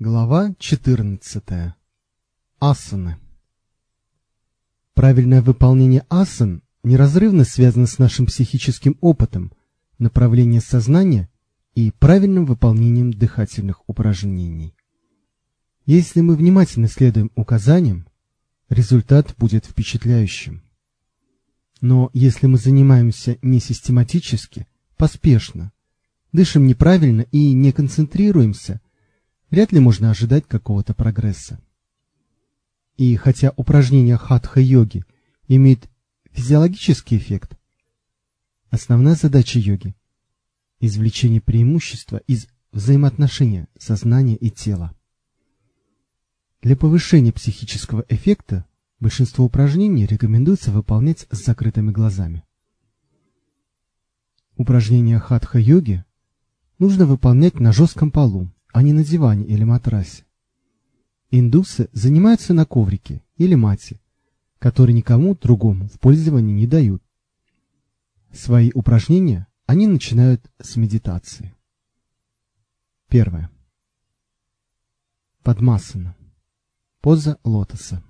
Глава 14. Асаны. Правильное выполнение асан неразрывно связано с нашим психическим опытом, направлением сознания и правильным выполнением дыхательных упражнений. Если мы внимательно следуем указаниям, результат будет впечатляющим. Но если мы занимаемся не систематически, поспешно, дышим неправильно и не концентрируемся, вряд ли можно ожидать какого-то прогресса. И хотя упражнения хатха-йоги имеют физиологический эффект, основная задача йоги – извлечение преимущества из взаимоотношения сознания и тела. Для повышения психического эффекта большинство упражнений рекомендуется выполнять с закрытыми глазами. Упражнения хатха-йоги нужно выполнять на жестком полу, а не на диване или матрасе. Индусы занимаются на коврике или мате, который никому другому в пользование не дают. Свои упражнения они начинают с медитации. Первое. Падмасана. Поза лотоса.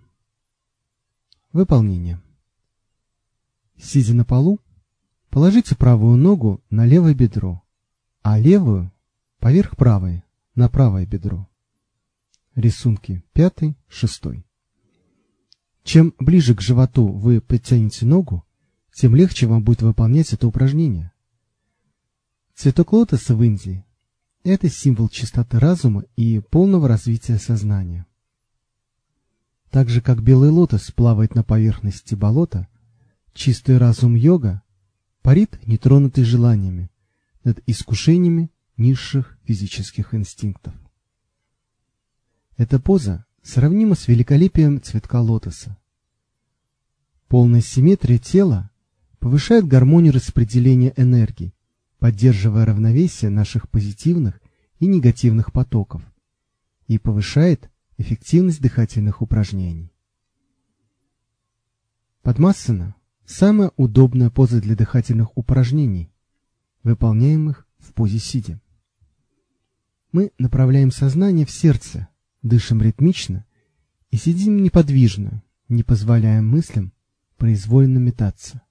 Выполнение. Сидя на полу, положите правую ногу на левое бедро, а левую поверх правой на правое бедро. Рисунки 5, 6. Чем ближе к животу вы подтянете ногу, тем легче вам будет выполнять это упражнение. Цветок лотоса в Индии – это символ чистоты разума и полного развития сознания. Так же, как белый лотос плавает на поверхности болота, чистый разум йога парит нетронутый желаниями над искушениями низших физических инстинктов. Эта поза сравнима с великолепием цветка лотоса. Полная симметрия тела повышает гармонию распределения энергии, поддерживая равновесие наших позитивных и негативных потоков, и повышает эффективность дыхательных упражнений. Падмассана – самая удобная поза для дыхательных упражнений, выполняемых в позе сидя. Мы направляем сознание в сердце, дышим ритмично и сидим неподвижно, не позволяя мыслям произвольно метаться.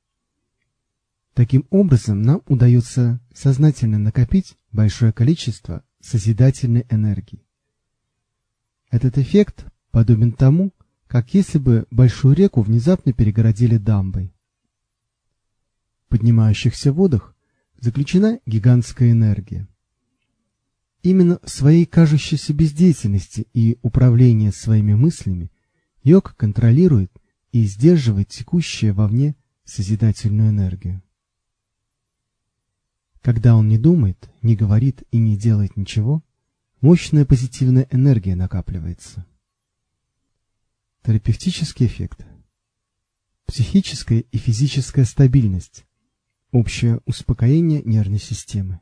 Таким образом, нам удается сознательно накопить большое количество созидательной энергии. Этот эффект подобен тому, как если бы большую реку внезапно перегородили дамбой. В поднимающихся водах заключена гигантская энергия. Именно своей кажущейся бездеятельности и управлении своими мыслями йог контролирует и сдерживает текущее вовне созидательную энергию. Когда он не думает, не говорит и не делает ничего, мощная позитивная энергия накапливается. Терапевтический эффект. Психическая и физическая стабильность. Общее успокоение нервной системы.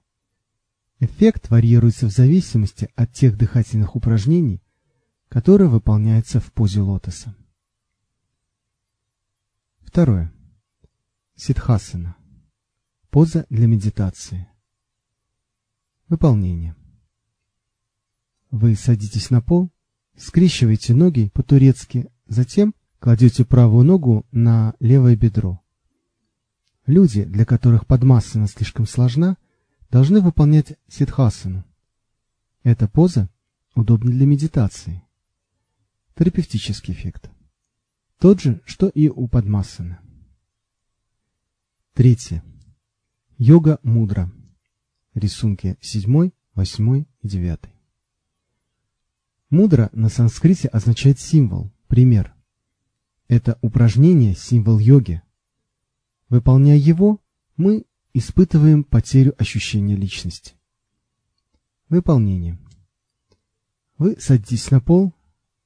Эффект варьируется в зависимости от тех дыхательных упражнений, которые выполняются в позе лотоса. Второе. Сидхасана. Поза для медитации. Выполнение. Вы садитесь на пол, скрещиваете ноги по-турецки, затем кладете правую ногу на левое бедро. Люди, для которых подмассана слишком сложна, должны выполнять сидхасану. Эта поза удобна для медитации. Терапевтический эффект. Тот же, что и у падмасаны. Третье. Йога мудра. Рисунки 7, 8 и 9. Мудра на санскрите означает символ, пример. Это упражнение – символ йоги. Выполняя его, мы испытываем потерю ощущения личности. Выполнение. Вы садитесь на пол,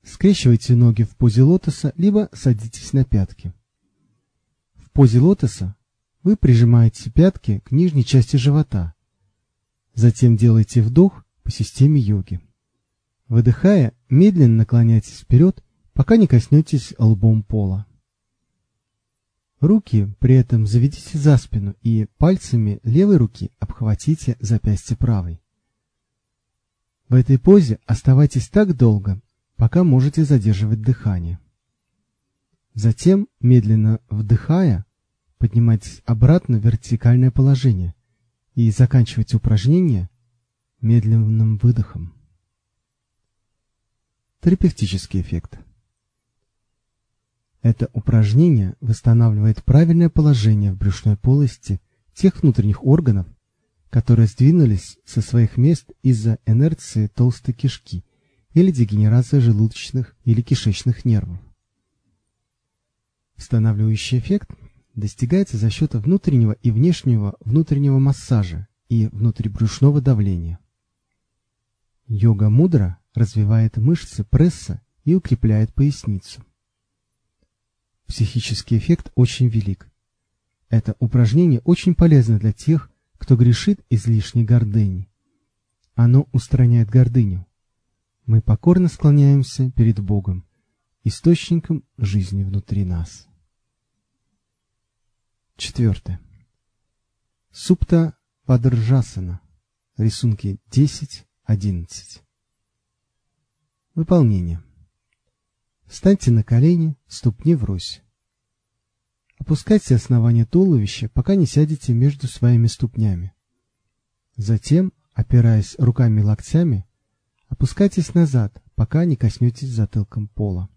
скрещиваете ноги в позе лотоса, либо садитесь на пятки. В позе лотоса вы прижимаете пятки к нижней части живота. Затем делаете вдох по системе йоги. Выдыхая, медленно наклоняйтесь вперед, пока не коснетесь лбом пола. Руки при этом заведите за спину и пальцами левой руки обхватите запястье правой. В этой позе оставайтесь так долго, пока можете задерживать дыхание. Затем, медленно вдыхая, поднимайтесь обратно в вертикальное положение и заканчивайте упражнение медленным выдохом. Терапевтический эффект. Это упражнение восстанавливает правильное положение в брюшной полости тех внутренних органов, которые сдвинулись со своих мест из-за инерции толстой кишки или дегенерации желудочных или кишечных нервов. Восстанавливающий эффект достигается за счет внутреннего и внешнего внутреннего массажа и внутрибрюшного давления. Йога мудра развивает мышцы пресса и укрепляет поясницу. Психический эффект очень велик. Это упражнение очень полезно для тех, кто грешит излишней гордыней. Оно устраняет гордыню. Мы покорно склоняемся перед Богом, источником жизни внутри нас. Четвертое. Супта Падржасана. Рисунки 10-11. Выполнение. Встаньте на колени, ступни врозь. Опускайте основание туловища, пока не сядете между своими ступнями. Затем, опираясь руками и локтями, опускайтесь назад, пока не коснетесь затылком пола.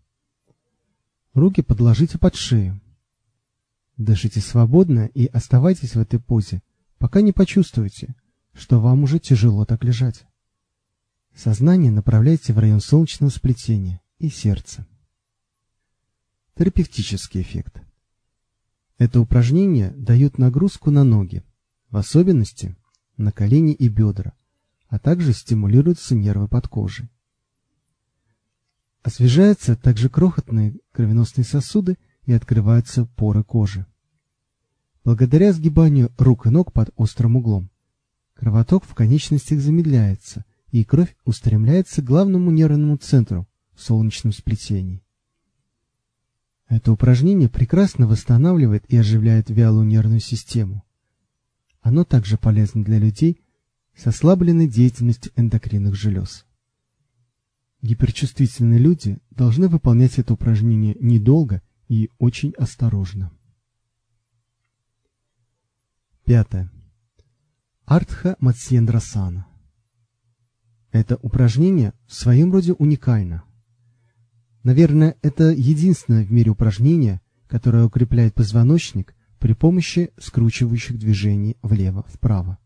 Руки подложите под шею. Дышите свободно и оставайтесь в этой позе, пока не почувствуете, что вам уже тяжело так лежать. Сознание направляйте в район солнечного сплетения и сердца. Терапевтический эффект. Это упражнение дает нагрузку на ноги, в особенности на колени и бедра, а также стимулируются нервы под кожей. Освежаются также крохотные кровеносные сосуды и открываются поры кожи. Благодаря сгибанию рук и ног под острым углом, кровоток в конечностях замедляется, и кровь устремляется к главному нервному центру в солнечном сплетении. Это упражнение прекрасно восстанавливает и оживляет вялую нервную систему. Оно также полезно для людей с ослабленной деятельностью эндокринных желез. Гиперчувствительные люди должны выполнять это упражнение недолго и очень осторожно. Пятое. Артха Матсьендрасана. Это упражнение в своем роде уникально. Наверное, это единственное в мире упражнение, которое укрепляет позвоночник при помощи скручивающих движений влево-вправо.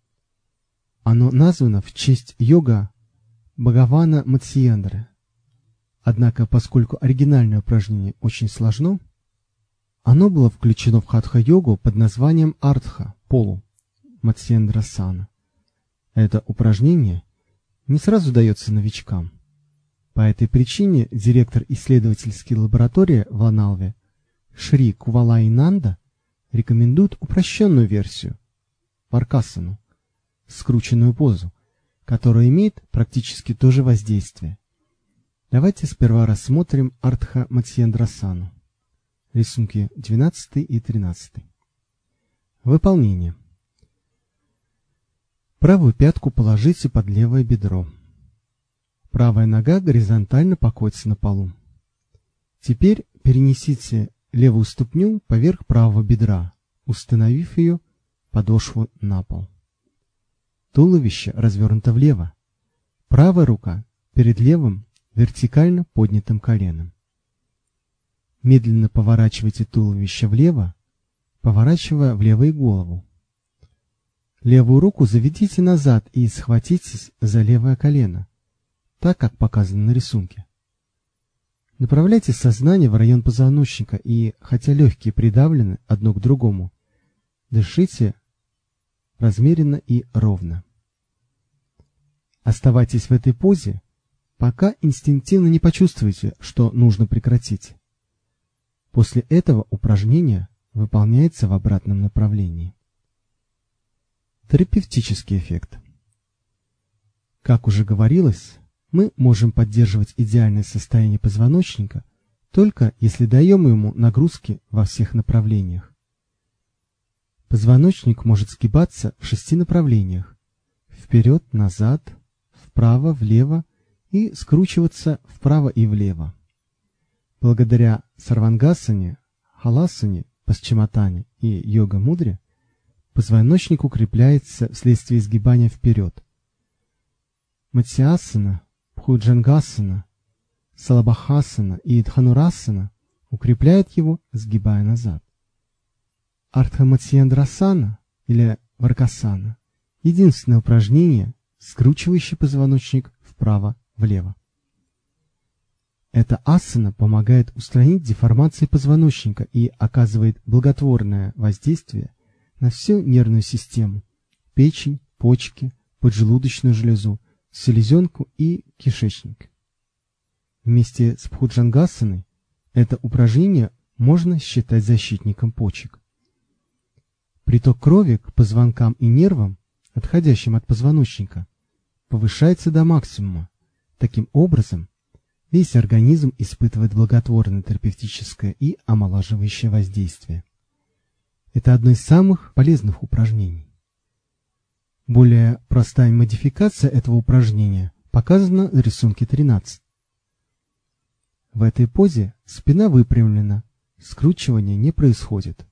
Оно названо в честь йога Бхагавана Матсиендры. Однако, поскольку оригинальное упражнение очень сложно, оно было включено в хатха-йогу под названием Артха, полу, Матсьендрасана. Это упражнение не сразу дается новичкам. По этой причине директор исследовательской лаборатории в Аналве Шри Кувалайнанда рекомендует упрощенную версию Варкасану, скрученную позу, которая имеет практически то же воздействие. Давайте сперва рассмотрим Артха Матсьендрасану. Рисунки 12 и 13. Выполнение. Правую пятку положите под левое бедро. Правая нога горизонтально покоится на полу. Теперь перенесите левую ступню поверх правого бедра, установив ее подошву на пол. Туловище развернуто влево. Правая рука перед левым вертикально поднятым коленом. Медленно поворачивайте туловище влево, поворачивая влево и голову. Левую руку заведите назад и схватитесь за левое колено так, как показано на рисунке. Направляйте сознание в район позвоночника и, хотя легкие придавлены одно к другому, дышите размеренно и ровно. Оставайтесь в этой позе, пока инстинктивно не почувствуете, что нужно прекратить. После этого упражнение выполняется в обратном направлении. Терапевтический эффект. Как уже говорилось, мы можем поддерживать идеальное состояние позвоночника только если даем ему нагрузки во всех направлениях. Позвоночник может сгибаться в шести направлениях – вперед, назад, вправо, влево и скручиваться вправо и влево. Благодаря сарвангасане, халасане, пасчиматане и йога-мудре позвоночник укрепляется вследствие изгибания вперед. Матсиасана, Пхуджангасана, Салабахасана и Дханурасана укрепляют его, сгибая назад. Артхаматсиандрасана или Варкасана – единственное упражнение, скручивающее позвоночник вправо-влево. Эта асана помогает устранить деформации позвоночника и оказывает благотворное воздействие на всю нервную систему, печень, почки, поджелудочную железу, селезенку и кишечник. Вместе с Пхуджангасаной это упражнение можно считать защитником почек. Приток крови к позвонкам и нервам, отходящим от позвоночника, повышается до максимума. Таким образом, Весь организм испытывает благотворное терапевтическое и омолаживающее воздействие. Это одно из самых полезных упражнений. Более простая модификация этого упражнения показана в рисунке 13. В этой позе спина выпрямлена, скручивания не происходит.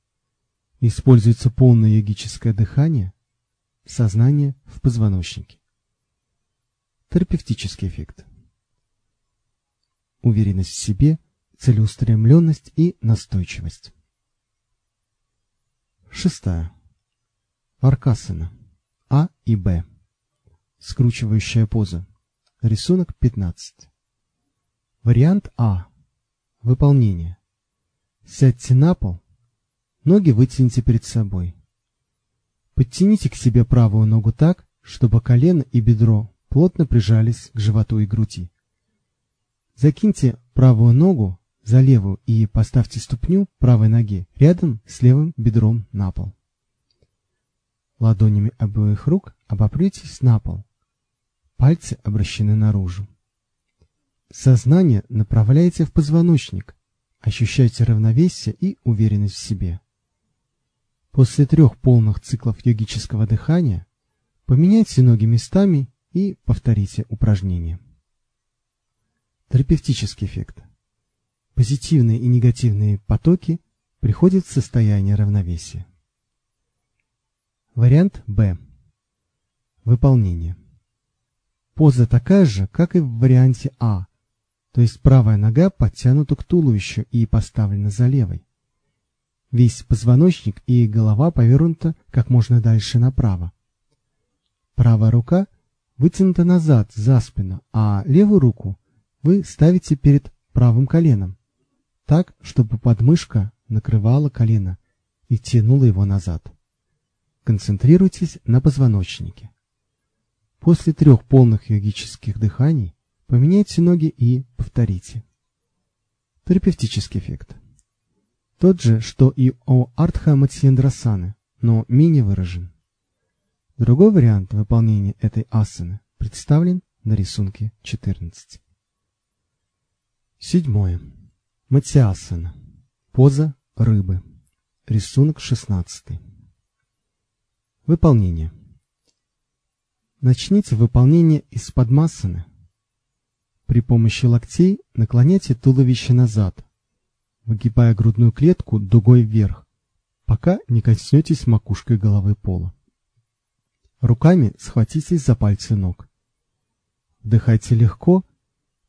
Используется полное йогическое дыхание, сознание в позвоночнике. Терапевтический эффект уверенность в себе, целеустремленность и настойчивость. Шестая. Варкасана. А и Б. Скручивающая поза. Рисунок 15. Вариант А. Выполнение. Сядьте на пол, ноги вытяните перед собой. Подтяните к себе правую ногу так, чтобы колено и бедро плотно прижались к животу и груди. Закиньте правую ногу за левую и поставьте ступню правой ноги рядом с левым бедром на пол. Ладонями обоих рук обопритесь на пол. Пальцы обращены наружу. Сознание направляйте в позвоночник. Ощущайте равновесие и уверенность в себе. После трех полных циклов йогического дыхания поменяйте ноги местами и повторите упражнение. Терапевтический эффект. Позитивные и негативные потоки приходят в состояние равновесия. Вариант Б. Выполнение. Поза такая же, как и в варианте А, то есть правая нога подтянута к туловищу и поставлена за левой. Весь позвоночник и голова повернута как можно дальше направо. Правая рука вытянута назад, за спину, а левую руку вы ставите перед правым коленом, так, чтобы подмышка накрывала колено и тянула его назад. Концентрируйтесь на позвоночнике. После трех полных йогических дыханий поменяйте ноги и повторите. Терапевтический эффект. Тот же, что и у Артха Матсьендрасаны, но менее выражен. Другой вариант выполнения этой асаны представлен на рисунке 14. Седьмое. Матиасана. Поза рыбы. Рисунок 16. Выполнение. Начните выполнение из подмасаны. При помощи локтей наклоняйте туловище назад, выгибая грудную клетку дугой вверх, пока не коснетесь макушкой головы пола. Руками схватитесь за пальцы ног. Вдыхайте легко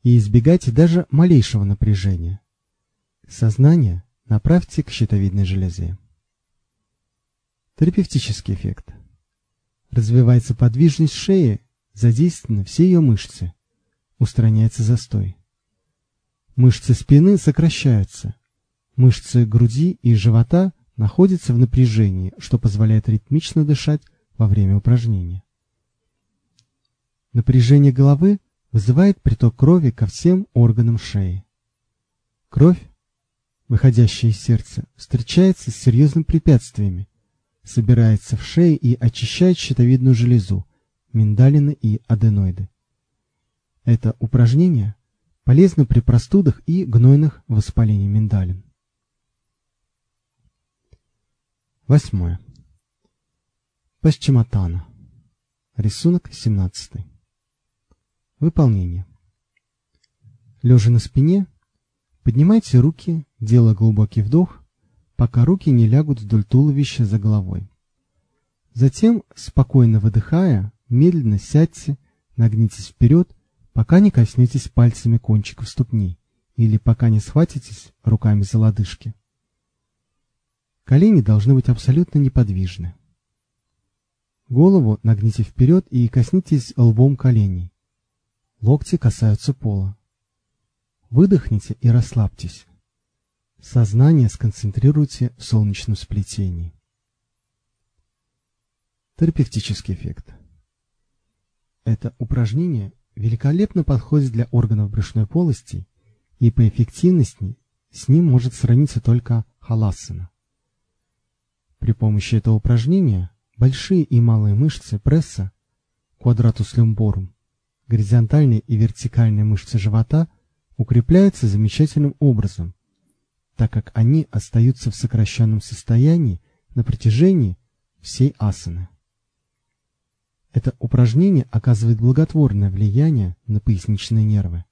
и избегайте даже малейшего напряжения. Сознание направьте к щитовидной железе. Терапевтический эффект. Развивается подвижность шеи, задействованы все ее мышцы. Устраняется застой. Мышцы спины сокращаются. Мышцы груди и живота находятся в напряжении, что позволяет ритмично дышать во время упражнения. Напряжение головы вызывает приток крови ко всем органам шеи. Кровь, выходящая из сердца, встречается с серьезными препятствиями, собирается в шее и очищает щитовидную железу, миндалины и аденоиды. Это упражнение полезно при простудах и гнойных воспалениях миндалин. Восьмое. Пасчиматана. Рисунок 17. Выполнение. Лежа на спине, поднимайте руки, делая глубокий вдох, пока руки не лягут вдоль туловища за головой. Затем, спокойно выдыхая, медленно сядьте, нагнитесь вперед, пока не коснетесь пальцами кончиков ступней или пока не схватитесь руками за лодыжки. Колени должны быть абсолютно неподвижны. Голову нагните вперед и коснитесь лбом коленей. Локти касаются пола. Выдохните и расслабьтесь. Сознание сконцентрируйте в солнечном сплетении. Терапевтический эффект. Это упражнение великолепно подходит для органов брюшной полости и по эффективности с ним может сравниться только халасана. При помощи этого упражнения большие и малые мышцы пресса, квадратус люмборум, горизонтальные и вертикальные мышцы живота укрепляются замечательным образом, так как они остаются в сокращенном состоянии на протяжении всей асаны. Это упражнение оказывает благотворное влияние на поясничные нервы.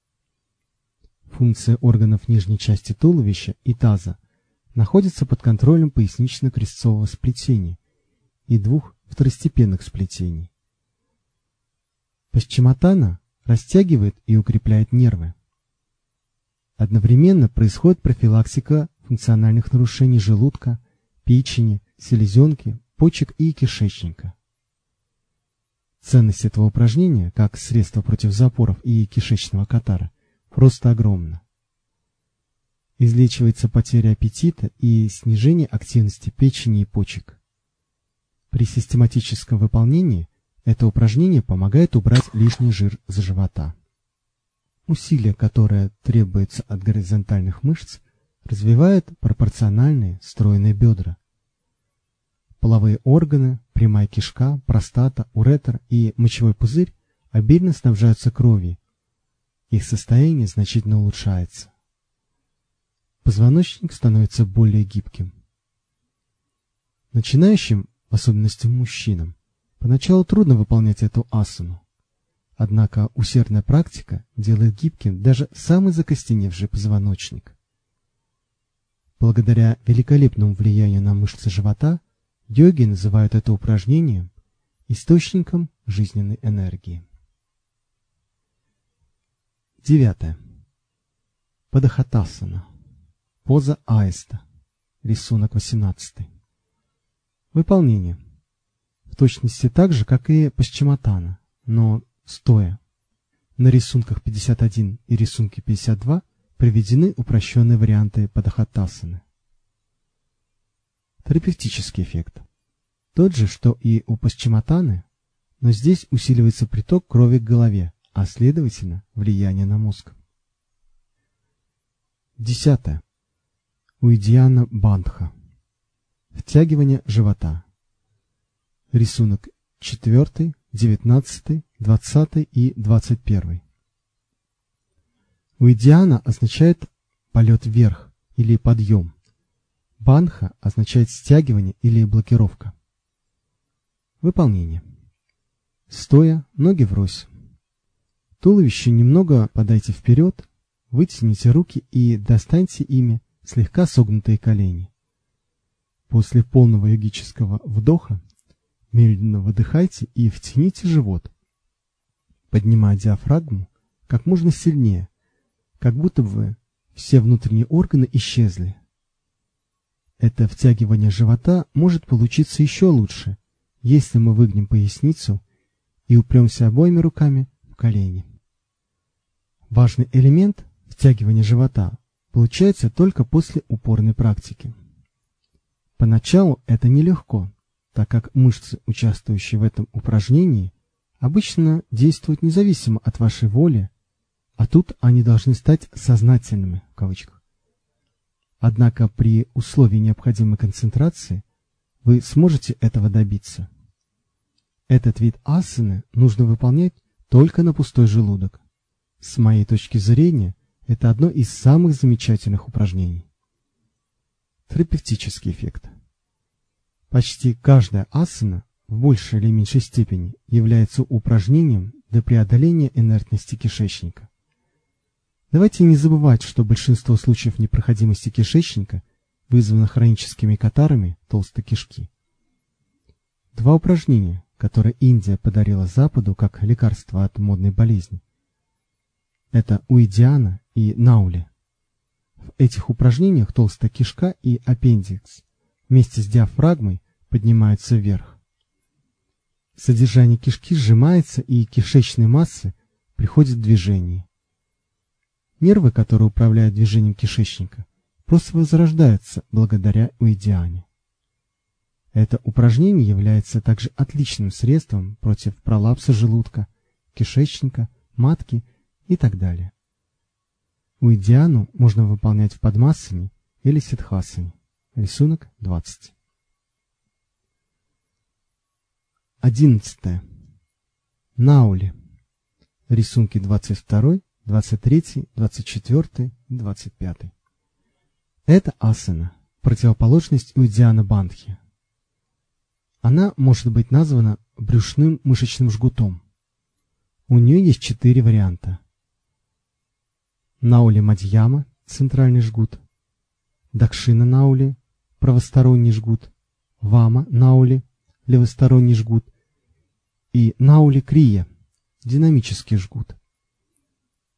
Функция органов нижней части туловища и таза – находится под контролем пояснично-крестцового сплетения и двух второстепенных сплетений. Пасчиматана растягивает и укрепляет нервы. Одновременно происходит профилактика функциональных нарушений желудка, печени, селезенки, почек и кишечника. Ценность этого упражнения, как средство против запоров и кишечного катара, просто огромна излечивается потеря аппетита и снижение активности печени и почек. При систематическом выполнении это упражнение помогает убрать лишний жир с живота. Усилие, которое требуется от горизонтальных мышц, развивает пропорциональные стройные бедра. Половые органы, прямая кишка, простата, уретр и мочевой пузырь обильно снабжаются кровью. Их состояние значительно улучшается позвоночник становится более гибким. Начинающим, в особенности мужчинам, поначалу трудно выполнять эту асану. Однако усердная практика делает гибким даже самый закостеневший позвоночник. Благодаря великолепному влиянию на мышцы живота, йоги называют это упражнением источником жизненной энергии. Девятое. Падахатасана. Поза аиста. Рисунок 18. Выполнение. В точности так же, как и пасчиматана, но стоя. На рисунках 51 и рисунке 52 приведены упрощенные варианты падахатасаны. Терапевтический эффект. Тот же, что и у пасчиматаны, но здесь усиливается приток крови к голове, а следовательно влияние на мозг. Десятое. Уидьяна Бандха. Втягивание живота. Рисунок 4, 19, 20 и 21. Уидьяна означает полет вверх или подъем. Банха означает стягивание или блокировка. Выполнение. Стоя, ноги врозь. Туловище немного подайте вперед, вытяните руки и достаньте ими слегка согнутые колени. После полного йогического вдоха медленно выдыхайте и втяните живот, поднимая диафрагму как можно сильнее, как будто бы все внутренние органы исчезли. Это втягивание живота может получиться еще лучше, если мы выгнем поясницу и упремся обоими руками в колени. Важный элемент втягивания живота получается только после упорной практики. Поначалу это нелегко, так как мышцы, участвующие в этом упражнении, обычно действуют независимо от вашей воли, а тут они должны стать «сознательными» в кавычках. Однако при условии необходимой концентрации вы сможете этого добиться. Этот вид асаны нужно выполнять только на пустой желудок. С моей точки зрения, это одно из самых замечательных упражнений. Терапевтический эффект. Почти каждая асана в большей или меньшей степени является упражнением до преодоления инертности кишечника. Давайте не забывать, что большинство случаев непроходимости кишечника вызвано хроническими катарами толстой кишки. Два упражнения, которые Индия подарила Западу как лекарство от модной болезни. Это уидиана и наули. В этих упражнениях толстая кишка и аппендикс вместе с диафрагмой поднимаются вверх. Содержание кишки сжимается и кишечной массы приходит в движение. Нервы, которые управляют движением кишечника, просто возрождаются благодаря уидиане. Это упражнение является также отличным средством против пролапса желудка, кишечника, матки и так далее. Уидиану можно выполнять в подмассане или ситхасане. Рисунок 20. 11. Наули. Рисунки 22, 23, 24 и 25. Это асана, противоположность Уидиана Бандхи. Она может быть названа брюшным мышечным жгутом. У нее есть четыре варианта. Наули Мадьяма – центральный жгут. Дакшина Наули – правосторонний жгут. Вама Наули – левосторонний жгут. И Наули Крия – динамический жгут.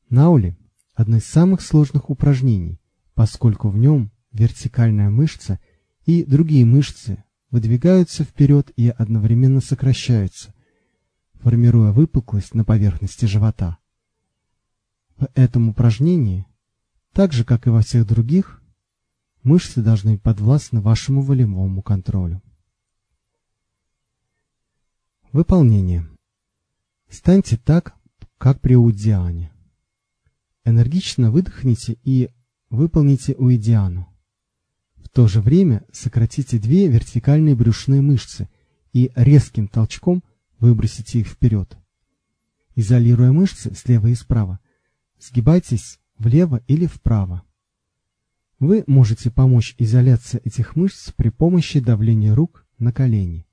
Наули – одно из самых сложных упражнений, поскольку в нем вертикальная мышца и другие мышцы выдвигаются вперед и одновременно сокращаются, формируя выпуклость на поверхности живота. В этом упражнении, так же как и во всех других, мышцы должны быть подвластны вашему волевому контролю. Выполнение. Станьте так, как при удиане. Энергично выдохните и выполните уидиану то же время сократите две вертикальные брюшные мышцы и резким толчком выбросите их вперед. Изолируя мышцы слева и справа, сгибайтесь влево или вправо. Вы можете помочь изоляции этих мышц при помощи давления рук на колени.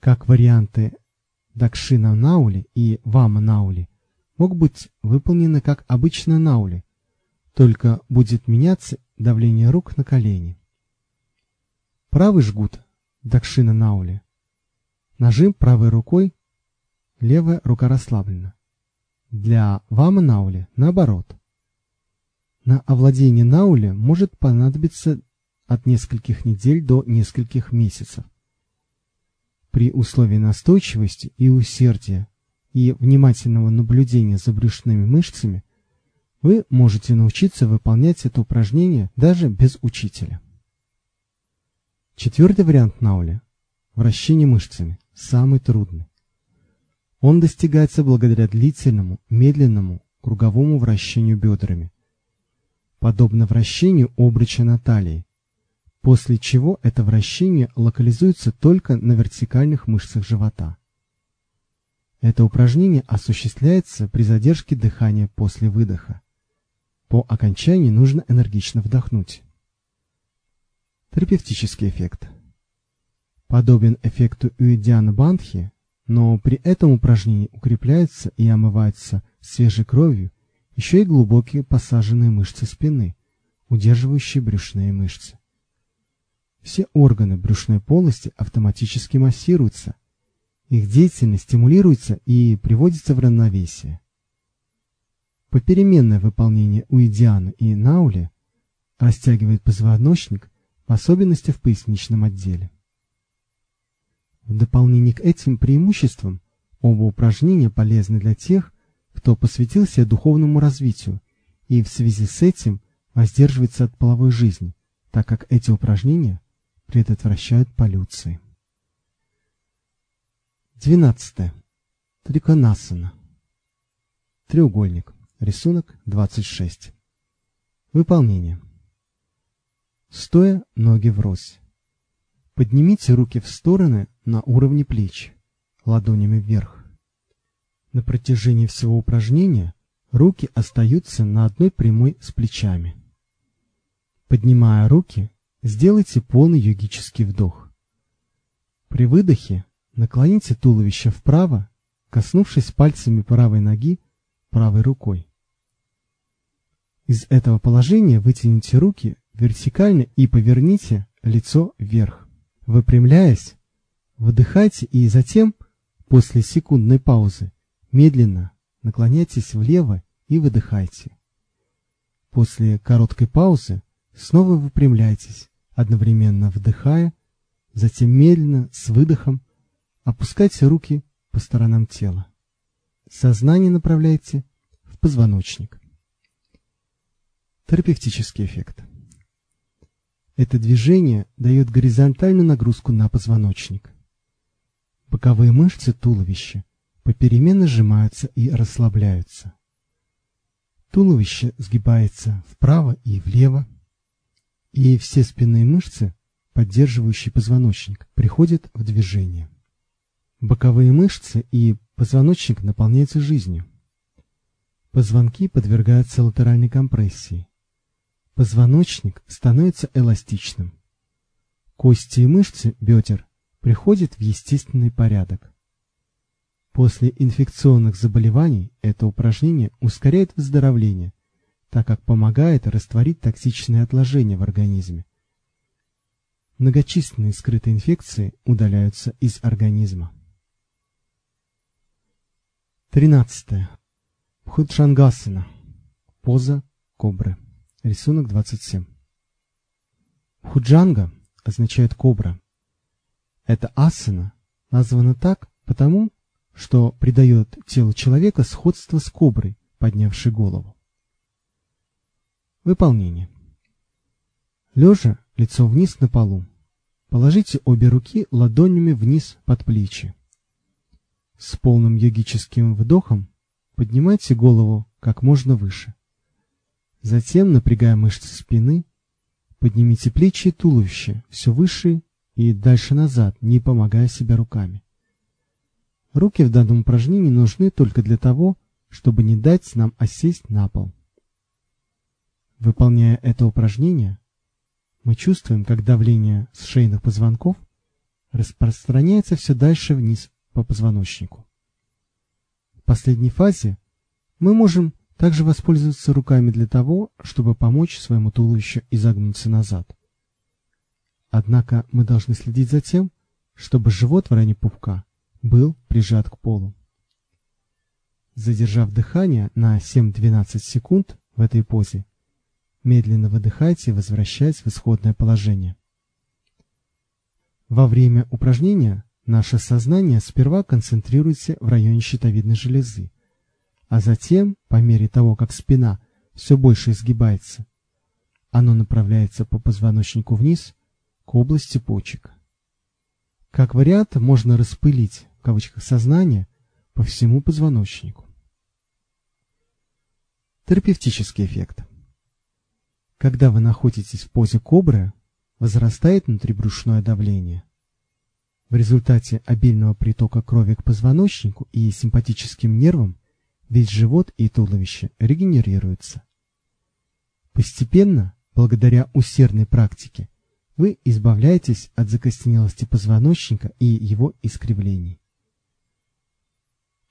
Как варианты Дакшина Наули и Вама Наули могут быть выполнены как обычная Наули, только будет меняться давление рук на колени. Правый жгут Дакшина Наули. Нажим правой рукой, левая рука расслаблена. Для Вама Наули наоборот. На овладение Наули может понадобиться от нескольких недель до нескольких месяцев. При условии настойчивости и усердия и внимательного наблюдения за брюшными мышцами вы можете научиться выполнять это упражнение даже без учителя. Четвертый вариант Наули – вращение мышцами, самый трудный. Он достигается благодаря длительному, медленному, круговому вращению бедрами, подобно вращению обруча на талии, после чего это вращение локализуется только на вертикальных мышцах живота. Это упражнение осуществляется при задержке дыхания после выдоха. По окончании нужно энергично вдохнуть. Терапевтический эффект. Подобен эффекту Уидиана Бандхи, но при этом упражнении укрепляются и омываются свежей кровью еще и глубокие посаженные мышцы спины, удерживающие брюшные мышцы. Все органы брюшной полости автоматически массируются, их деятельность стимулируется и приводится в равновесие. Попеременное выполнение уидиана и наули растягивает позвоночник, в особенности в поясничном отделе. В дополнение к этим преимуществам, оба упражнения полезны для тех, кто посвятил себя духовному развитию и в связи с этим воздерживается от половой жизни, так как эти упражнения предотвращают полюции. 12. Триконасана. Треугольник. Рисунок 26. Выполнение. Стоя, ноги врозь. Поднимите руки в стороны на уровне плеч, ладонями вверх. На протяжении всего упражнения руки остаются на одной прямой с плечами. Поднимая руки, сделайте полный йогический вдох. При выдохе наклоните туловище вправо, коснувшись пальцами правой ноги правой рукой. Из этого положения вытяните руки вертикально и поверните лицо вверх. Выпрямляясь, выдыхайте и затем, после секундной паузы, медленно наклоняйтесь влево и выдыхайте. После короткой паузы снова выпрямляйтесь, одновременно вдыхая, затем медленно, с выдохом, опускайте руки по сторонам тела. Сознание направляйте в позвоночник. Терапевтический эффект. Это движение дает горизонтальную нагрузку на позвоночник. Боковые мышцы туловища попеременно сжимаются и расслабляются. Туловище сгибается вправо и влево, и все спинные мышцы, поддерживающие позвоночник, приходят в движение. Боковые мышцы и позвоночник наполняются жизнью. Позвонки подвергаются латеральной компрессии. Позвоночник становится эластичным. Кости и мышцы бедер приходят в естественный порядок. После инфекционных заболеваний это упражнение ускоряет выздоровление, так как помогает растворить токсичные отложения в организме. Многочисленные скрытые инфекции удаляются из организма. 13. Бхуджангасана. Поза кобры. Рисунок 27. Худжанга означает кобра. Эта асана названа так потому, что придает телу человека сходство с коброй, поднявшей голову. Выполнение. Лежа, лицо вниз на полу. Положите обе руки ладонями вниз под плечи. С полным йогическим вдохом поднимайте голову как можно выше. Затем, напрягая мышцы спины, поднимите плечи и туловище все выше и дальше назад, не помогая себе руками. Руки в данном упражнении нужны только для того, чтобы не дать нам осесть на пол. Выполняя это упражнение, мы чувствуем, как давление с шейных позвонков распространяется все дальше вниз по позвоночнику. В последней фазе мы можем также воспользоваться руками для того, чтобы помочь своему туловищу изогнуться назад. Однако мы должны следить за тем, чтобы живот в районе пупка был прижат к полу. Задержав дыхание на 7-12 секунд в этой позе, медленно выдыхайте возвращаясь в исходное положение. Во время упражнения наше сознание сперва концентрируется в районе щитовидной железы, а затем, по мере того, как спина все больше изгибается, оно направляется по позвоночнику вниз к области почек. Как вариант, можно распылить в кавычках сознание по всему позвоночнику. Терапевтический эффект. Когда вы находитесь в позе кобры, возрастает внутрибрюшное давление. В результате обильного притока крови к позвоночнику и симпатическим нервам весь живот и туловище регенерируются. Постепенно, благодаря усердной практике, вы избавляетесь от закостенелости позвоночника и его искривлений.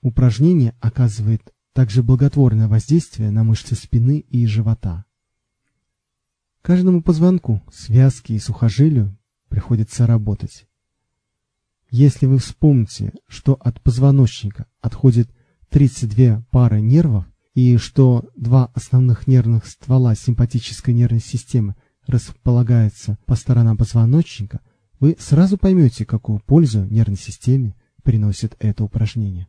Упражнение оказывает также благотворное воздействие на мышцы спины и живота. Каждому позвонку, связке и сухожилию приходится работать. Если вы вспомните, что от позвоночника отходит 32 пары нервов и что два основных нервных ствола симпатической нервной системы располагаются по сторонам позвоночника, вы сразу поймете, какую пользу нервной системе приносит это упражнение.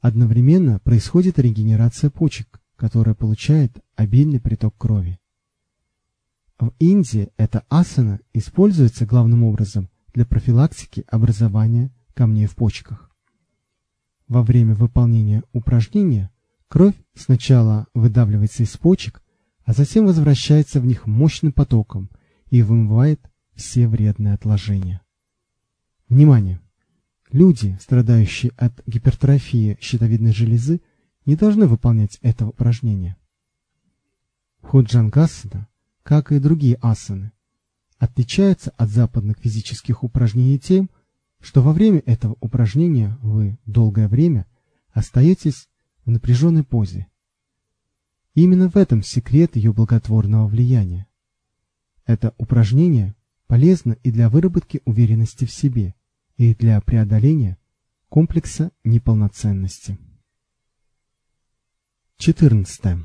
Одновременно происходит регенерация почек, которая получает обильный приток крови. В Индии эта асана используется главным образом для профилактики образования камней в почках. Во время выполнения упражнения кровь сначала выдавливается из почек, а затем возвращается в них мощным потоком и вымывает все вредные отложения. Внимание! Люди, страдающие от гипертрофии щитовидной железы, не должны выполнять это упражнение. Худжангасана, как и другие асаны, отличается от западных физических упражнений тем, что во время этого упражнения вы долгое время остаетесь в напряженной позе. Именно в этом секрет ее благотворного влияния. Это упражнение полезно и для выработки уверенности в себе, и для преодоления комплекса неполноценности. 14.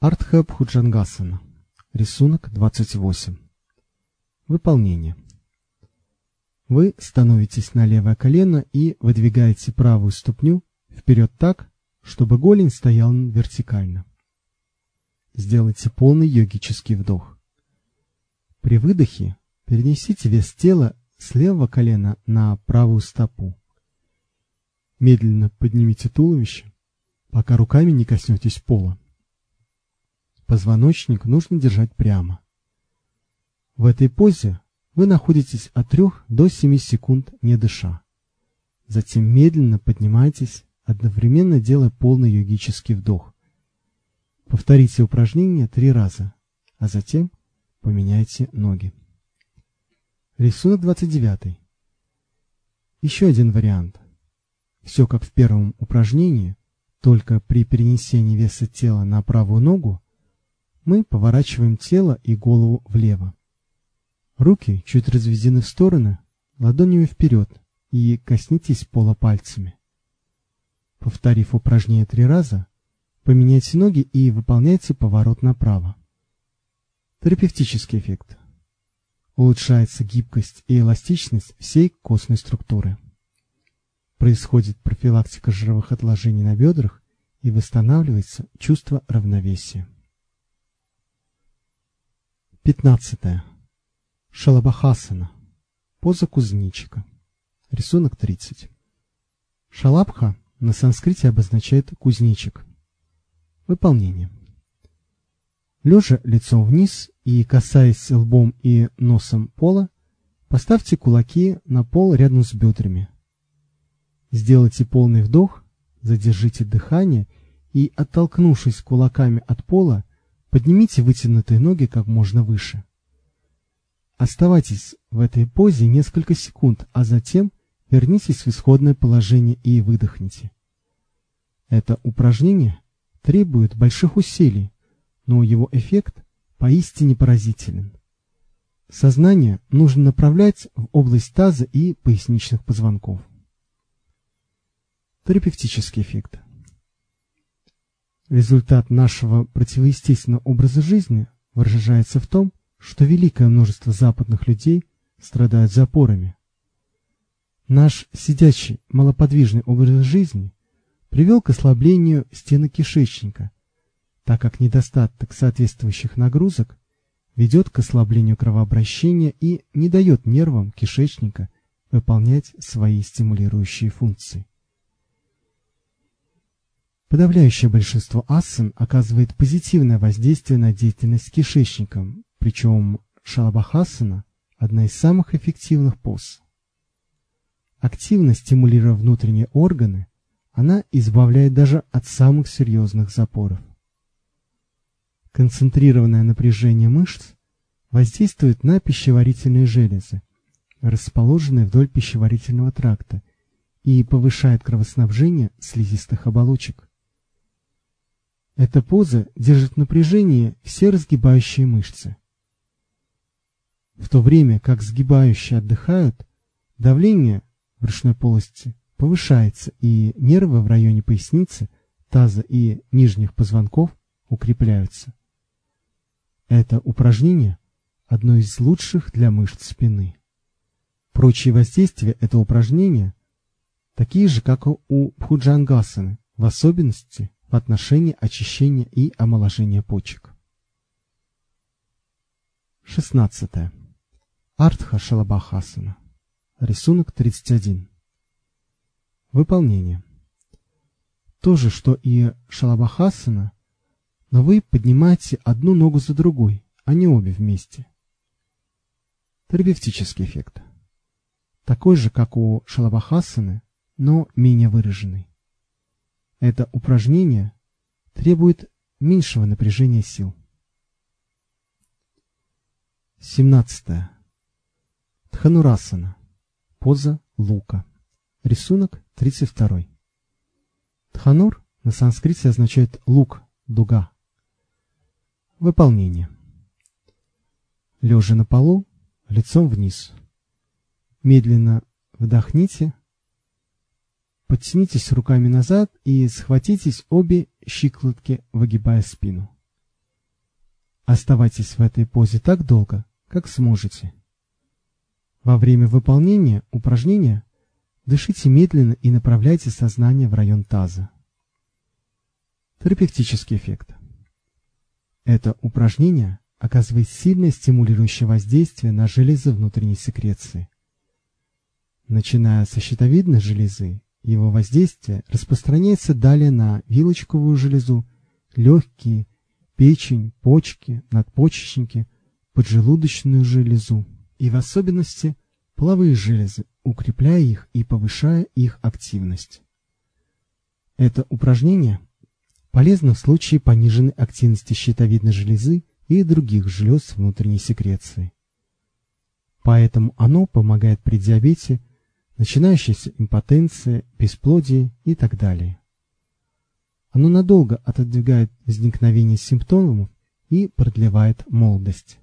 Артха Бхуджангасана. Рисунок 28. Выполнение. Вы становитесь на левое колено и выдвигаете правую ступню вперед так, чтобы голень стояла вертикально. Сделайте полный йогический вдох. При выдохе перенесите вес тела с левого колена на правую стопу. Медленно поднимите туловище, пока руками не коснетесь пола. Позвоночник нужно держать прямо. В этой позе вы находитесь от 3 до 7 секунд не дыша. Затем медленно поднимайтесь, одновременно делая полный йогический вдох. Повторите упражнение три раза, а затем поменяйте ноги. Рисунок 29. Еще один вариант. Все как в первом упражнении, только при перенесении веса тела на правую ногу мы поворачиваем тело и голову влево. Руки чуть разведены в стороны, ладонями вперед и коснитесь пола пальцами. Повторив упражнение три раза, поменяйте ноги и выполняйте поворот направо. Терапевтический эффект улучшается гибкость и эластичность всей костной структуры. Происходит профилактика жировых отложений на бедрах и восстанавливается чувство равновесия. 15. Шалабахасана. Поза кузнечика. Рисунок 30. Шалабха на санскрите обозначает кузнечик. Выполнение. Лежа лицом вниз и касаясь лбом и носом пола, поставьте кулаки на пол рядом с бедрами. Сделайте полный вдох, задержите дыхание и, оттолкнувшись кулаками от пола, поднимите вытянутые ноги как можно выше. Оставайтесь в этой позе несколько секунд, а затем вернитесь в исходное положение и выдохните. Это упражнение требует больших усилий, но его эффект поистине поразителен. Сознание нужно направлять в область таза и поясничных позвонков. Терапевтический эффект. Результат нашего противоестественного образа жизни выражается в том, что великое множество западных людей страдают запорами. Наш сидячий, малоподвижный образ жизни привел к ослаблению стены кишечника – так как недостаток соответствующих нагрузок ведет к ослаблению кровообращения и не дает нервам кишечника выполнять свои стимулирующие функции. Подавляющее большинство асан оказывает позитивное воздействие на деятельность кишечника, причем шалабахасана – одна из самых эффективных поз. Активно стимулируя внутренние органы, она избавляет даже от самых серьезных запоров. Концентрированное напряжение мышц воздействует на пищеварительные железы, расположенные вдоль пищеварительного тракта, и повышает кровоснабжение слизистых оболочек. Эта поза держит в напряжении все разгибающие мышцы. В то время как сгибающие отдыхают, давление в брюшной полости повышается, и нервы в районе поясницы, таза и нижних позвонков укрепляются. Это упражнение одно из лучших для мышц спины. Прочие воздействия этого упражнения такие же, как у Бхуджангасаны, в особенности в отношении очищения и омоложения почек. 16. Артха Шалабахасана. Рисунок 31. Выполнение. То же, что и Шалабахасана, но вы поднимаете одну ногу за другой, а не обе вместе. Терапевтический эффект. Такой же, как у шалабахасаны, но менее выраженный. Это упражнение требует меньшего напряжения сил. 17. Тханурасана. Поза лука. Рисунок 32. Тханур на санскрите означает лук, дуга. Выполнение. Лежа на полу, лицом вниз. Медленно вдохните, подтянитесь руками назад и схватитесь обе щиколотки, выгибая спину. Оставайтесь в этой позе так долго, как сможете. Во время выполнения упражнения дышите медленно и направляйте сознание в район таза. Терапевтический эффект. Это упражнение оказывает сильное стимулирующее воздействие на железы внутренней секреции. Начиная со щитовидной железы, его воздействие распространяется далее на вилочковую железу, легкие, печень, почки, надпочечники, поджелудочную железу и в особенности половые железы, укрепляя их и повышая их активность. Это упражнение полезно в случае пониженной активности щитовидной железы и других желез внутренней секреции. Поэтому оно помогает при диабете, начинающейся импотенции, бесплодии и так далее. Оно надолго отодвигает возникновение симптомов и продлевает молодость.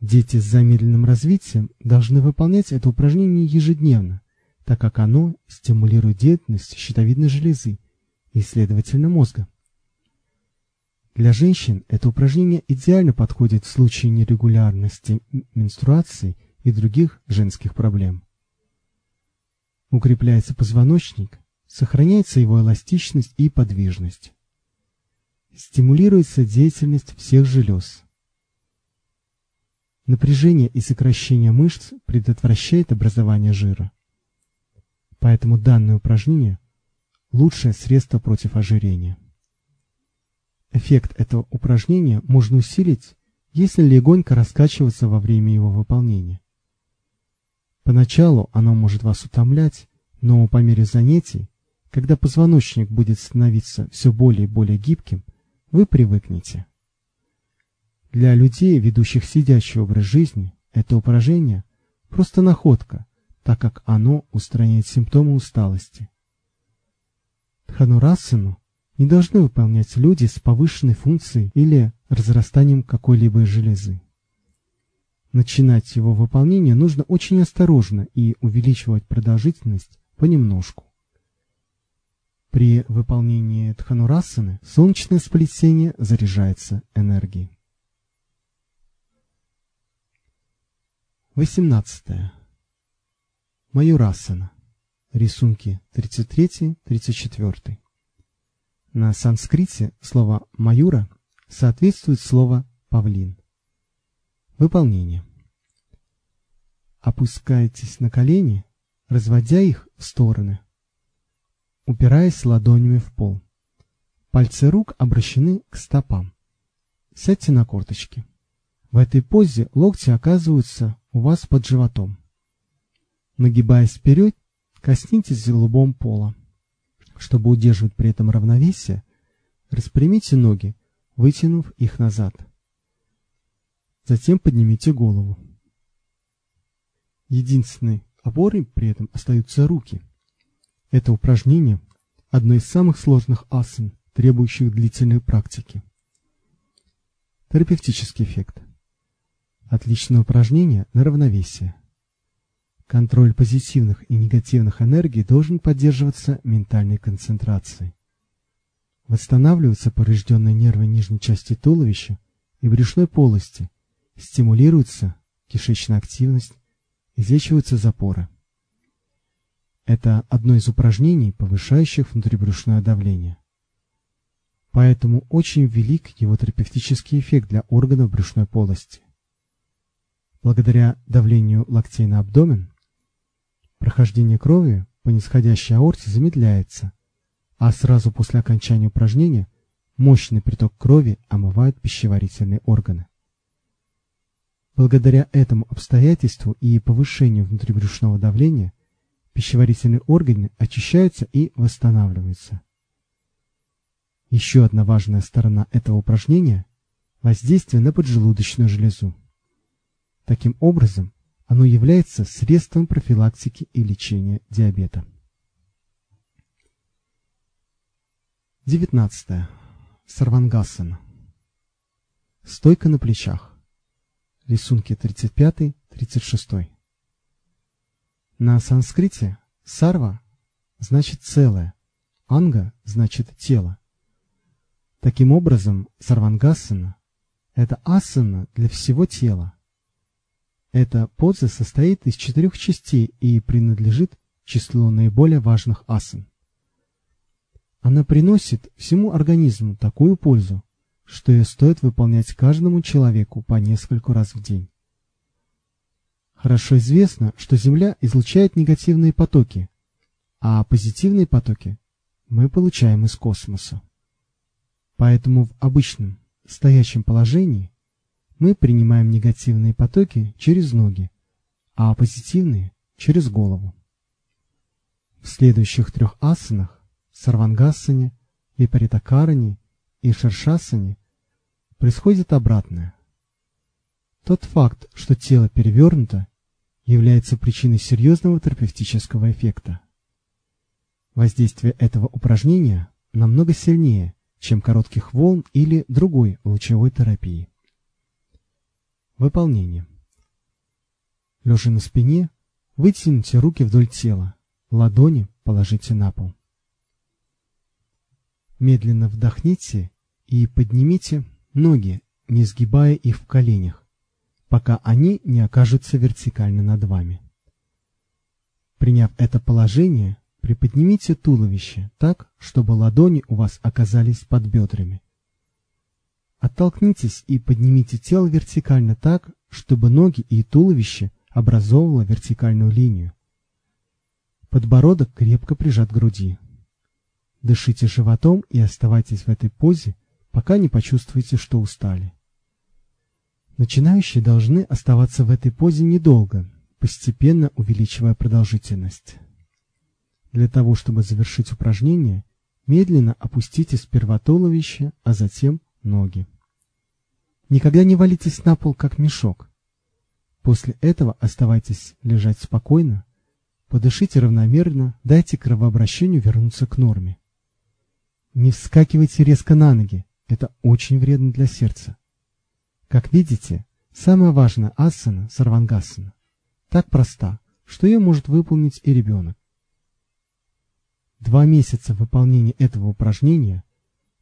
Дети с замедленным развитием должны выполнять это упражнение ежедневно, так как оно стимулирует деятельность щитовидной железы и, следовательно, мозга. Для женщин это упражнение идеально подходит в случае нерегулярности менструации и других женских проблем. Укрепляется позвоночник, сохраняется его эластичность и подвижность. Стимулируется деятельность всех желез. Напряжение и сокращение мышц предотвращает образование жира. Поэтому данное упражнение – лучшее средство против ожирения. Эффект этого упражнения можно усилить, если легонько раскачиваться во время его выполнения. Поначалу оно может вас утомлять, но по мере занятий, когда позвоночник будет становиться все более и более гибким, вы привыкнете. Для людей, ведущих сидячий образ жизни, это упражнение – просто находка, так как оно устраняет симптомы усталости. Дханурасану не должны выполнять люди с повышенной функцией или разрастанием какой-либо железы. Начинать его выполнение нужно очень осторожно и увеличивать продолжительность понемножку. При выполнении Дханурасаны солнечное сплетение заряжается энергией. 18. Маюрасана. Рисунки 33-34. На санскрите слово «маюра» соответствует слово «павлин». Выполнение. Опускайтесь на колени, разводя их в стороны, упираясь ладонями в пол. Пальцы рук обращены к стопам. Сядьте на корточки. В этой позе локти оказываются у вас под животом. Нагибаясь вперед, коснитесь лбом пола. Чтобы удерживать при этом равновесие, распрямите ноги, вытянув их назад. Затем поднимите голову. Единственной опорой при этом остаются руки. Это упражнение – одно из самых сложных асан, требующих длительной практики. Терапевтический эффект. Отличное упражнение на равновесие. Контроль позитивных и негативных энергий должен поддерживаться ментальной концентрацией. Восстанавливаются поврежденные нервы нижней части туловища и брюшной полости, стимулируется кишечная активность, излечиваются запоры. Это одно из упражнений, повышающих внутрибрюшное давление. Поэтому очень велик его терапевтический эффект для органов брюшной полости. Благодаря давлению локтей на абдомен прохождение крови по нисходящей аорте замедляется, а сразу после окончания упражнения мощный приток крови омывает пищеварительные органы. Благодаря этому обстоятельству и повышению внутрибрюшного давления пищеварительные органы очищаются и восстанавливаются. Еще одна важная сторона этого упражнения – воздействие на поджелудочную железу. Таким образом, Оно является средством профилактики и лечения диабета. 19. Сарвангасана. Стойка на плечах. Рисунки 35-36. На санскрите сарва значит целое, анга значит тело. Таким образом, сарвангасана – это асана для всего тела. Эта поза состоит из четырех частей и принадлежит числу наиболее важных асан. Она приносит всему организму такую пользу, что ее стоит выполнять каждому человеку по нескольку раз в день. Хорошо известно, что Земля излучает негативные потоки, а позитивные потоки мы получаем из космоса. Поэтому в обычном стоячем положении мы принимаем негативные потоки через ноги, а позитивные – через голову. В следующих трех асанах – сарвангасане, випаритакаране и шершасане – происходит обратное. Тот факт, что тело перевернуто, является причиной серьезного терапевтического эффекта. Воздействие этого упражнения намного сильнее, чем коротких волн или другой лучевой терапии. Выполнение. Лежа на спине, вытяните руки вдоль тела, ладони положите на пол. Медленно вдохните и поднимите ноги, не сгибая их в коленях, пока они не окажутся вертикально над вами. Приняв это положение, приподнимите туловище так, чтобы ладони у вас оказались под бедрами. Оттолкнитесь и поднимите тело вертикально так, чтобы ноги и туловище образовывало вертикальную линию. Подбородок крепко прижат к груди. Дышите животом и оставайтесь в этой позе, пока не почувствуете, что устали. Начинающие должны оставаться в этой позе недолго, постепенно увеличивая продолжительность. Для того, чтобы завершить упражнение, медленно опустите сперва туловище, а затем ноги. Никогда не валитесь на пол, как мешок. После этого оставайтесь лежать спокойно, подышите равномерно, дайте кровообращению вернуться к норме. Не вскакивайте резко на ноги, это очень вредно для сердца. Как видите, самая важная асана сарвангасана так проста, что ее может выполнить и ребенок. Два месяца выполнения этого упражнения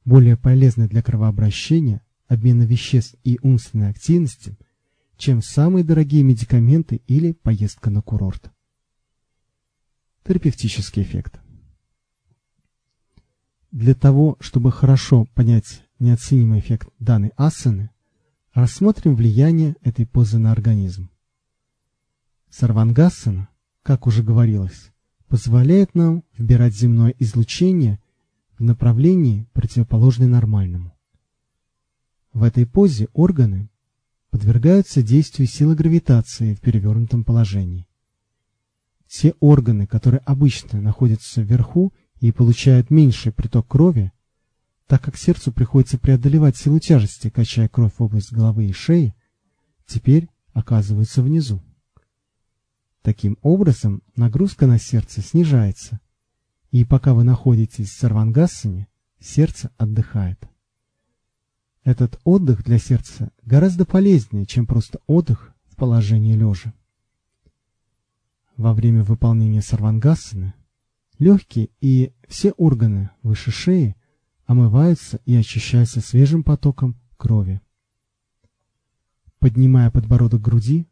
более полезны для кровообращения, обмена веществ и умственной активности, чем самые дорогие медикаменты или поездка на курорт. Терапевтический эффект. Для того, чтобы хорошо понять неоценимый эффект данной асаны, рассмотрим влияние этой позы на организм. Сарвангасана, как уже говорилось, позволяет нам вбирать земное излучение в направлении, противоположной нормальному. В этой позе органы подвергаются действию силы гравитации в перевернутом положении. Те органы, которые обычно находятся вверху и получают меньший приток крови, так как сердцу приходится преодолевать силу тяжести, качая кровь в область головы и шеи, теперь оказываются внизу. Таким образом, нагрузка на сердце снижается, и пока вы находитесь в сарвангасане, сердце отдыхает. Этот отдых для сердца гораздо полезнее, чем просто отдых в положении лежа. Во время выполнения сарвангасаны легкие и все органы выше шеи омываются и очищаются свежим потоком крови. Поднимая подбородок к груди,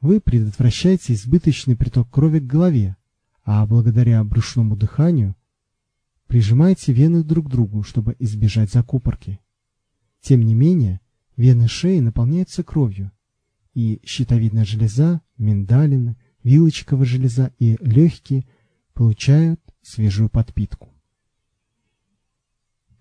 вы предотвращаете избыточный приток крови к голове, а благодаря брюшному дыханию прижимаете вены друг к другу, чтобы избежать закупорки. Тем не менее, вены шеи наполняются кровью, и щитовидная железа, миндалины, вилочковая железа и легкие получают свежую подпитку.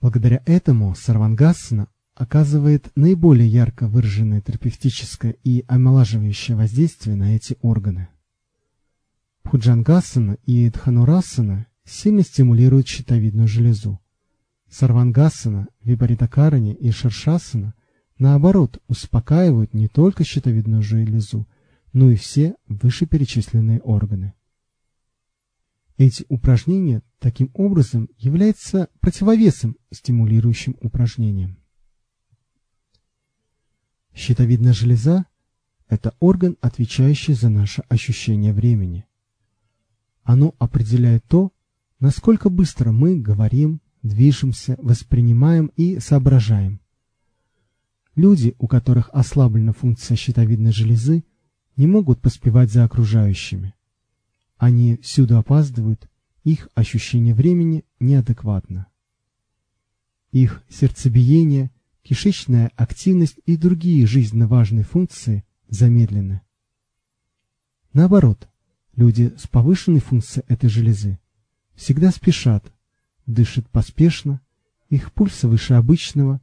Благодаря этому сарвангасана оказывает наиболее ярко выраженное терапевтическое и омолаживающее воздействие на эти органы. Пуджангасана и Дханурасана сильно стимулируют щитовидную железу. Сарвангасана, Вибаритакарани и Шершасана наоборот успокаивают не только щитовидную железу, ну и все вышеперечисленные органы. Эти упражнения таким образом являются противовесом стимулирующим упражнениям. Щитовидная железа – это орган, отвечающий за наше ощущение времени. Оно определяет то, насколько быстро мы говорим, движемся, воспринимаем и соображаем. Люди, у которых ослаблена функция щитовидной железы, не могут поспевать за окружающими. Они всюду опаздывают, их ощущение времени неадекватно. Их сердцебиение, кишечная активность и другие жизненно важные функции замедлены. Наоборот, люди с повышенной функцией этой железы всегда спешат, дышат поспешно, их пульс выше обычного,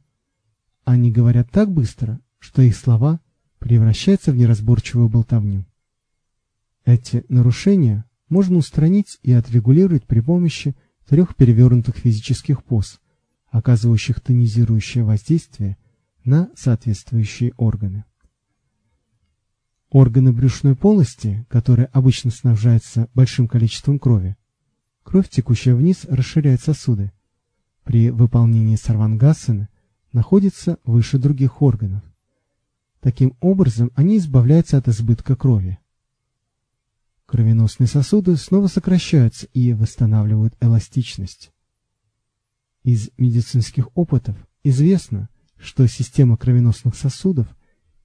они говорят так быстро, что их слова превращаются в неразборчивую болтовню. Эти нарушения можно устранить и отрегулировать при помощи трех перевернутых физических поз, оказывающих тонизирующее воздействие на соответствующие органы. Органы брюшной полости, которые обычно снабжаются большим количеством крови, кровь, текущая вниз, расширяет сосуды. При выполнении сарвангасаны находится выше других органов. Таким образом, они избавляются от избытка крови. Кровеносные сосуды снова сокращаются и восстанавливают эластичность. Из медицинских опытов известно, что система кровеносных сосудов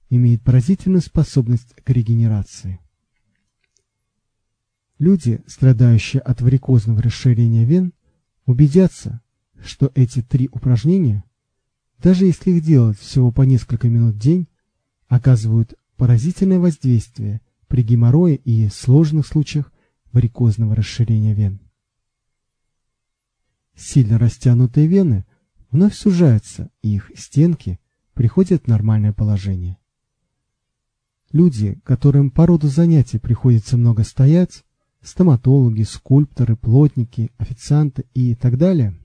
имеет поразительную способность к регенерации. Люди, страдающие от варикозного расширения вен, убедятся, что эти три упражнения, даже если их делать всего по несколько минут в день, оказывают поразительное воздействие при геморрое и сложных случаях варикозного расширения вен. Сильно растянутые вены вновь сужаются, и их стенки приходят в нормальное положение. Люди, которым по роду занятий приходится много стоять, стоматологи, скульпторы, плотники, официанты и так далее,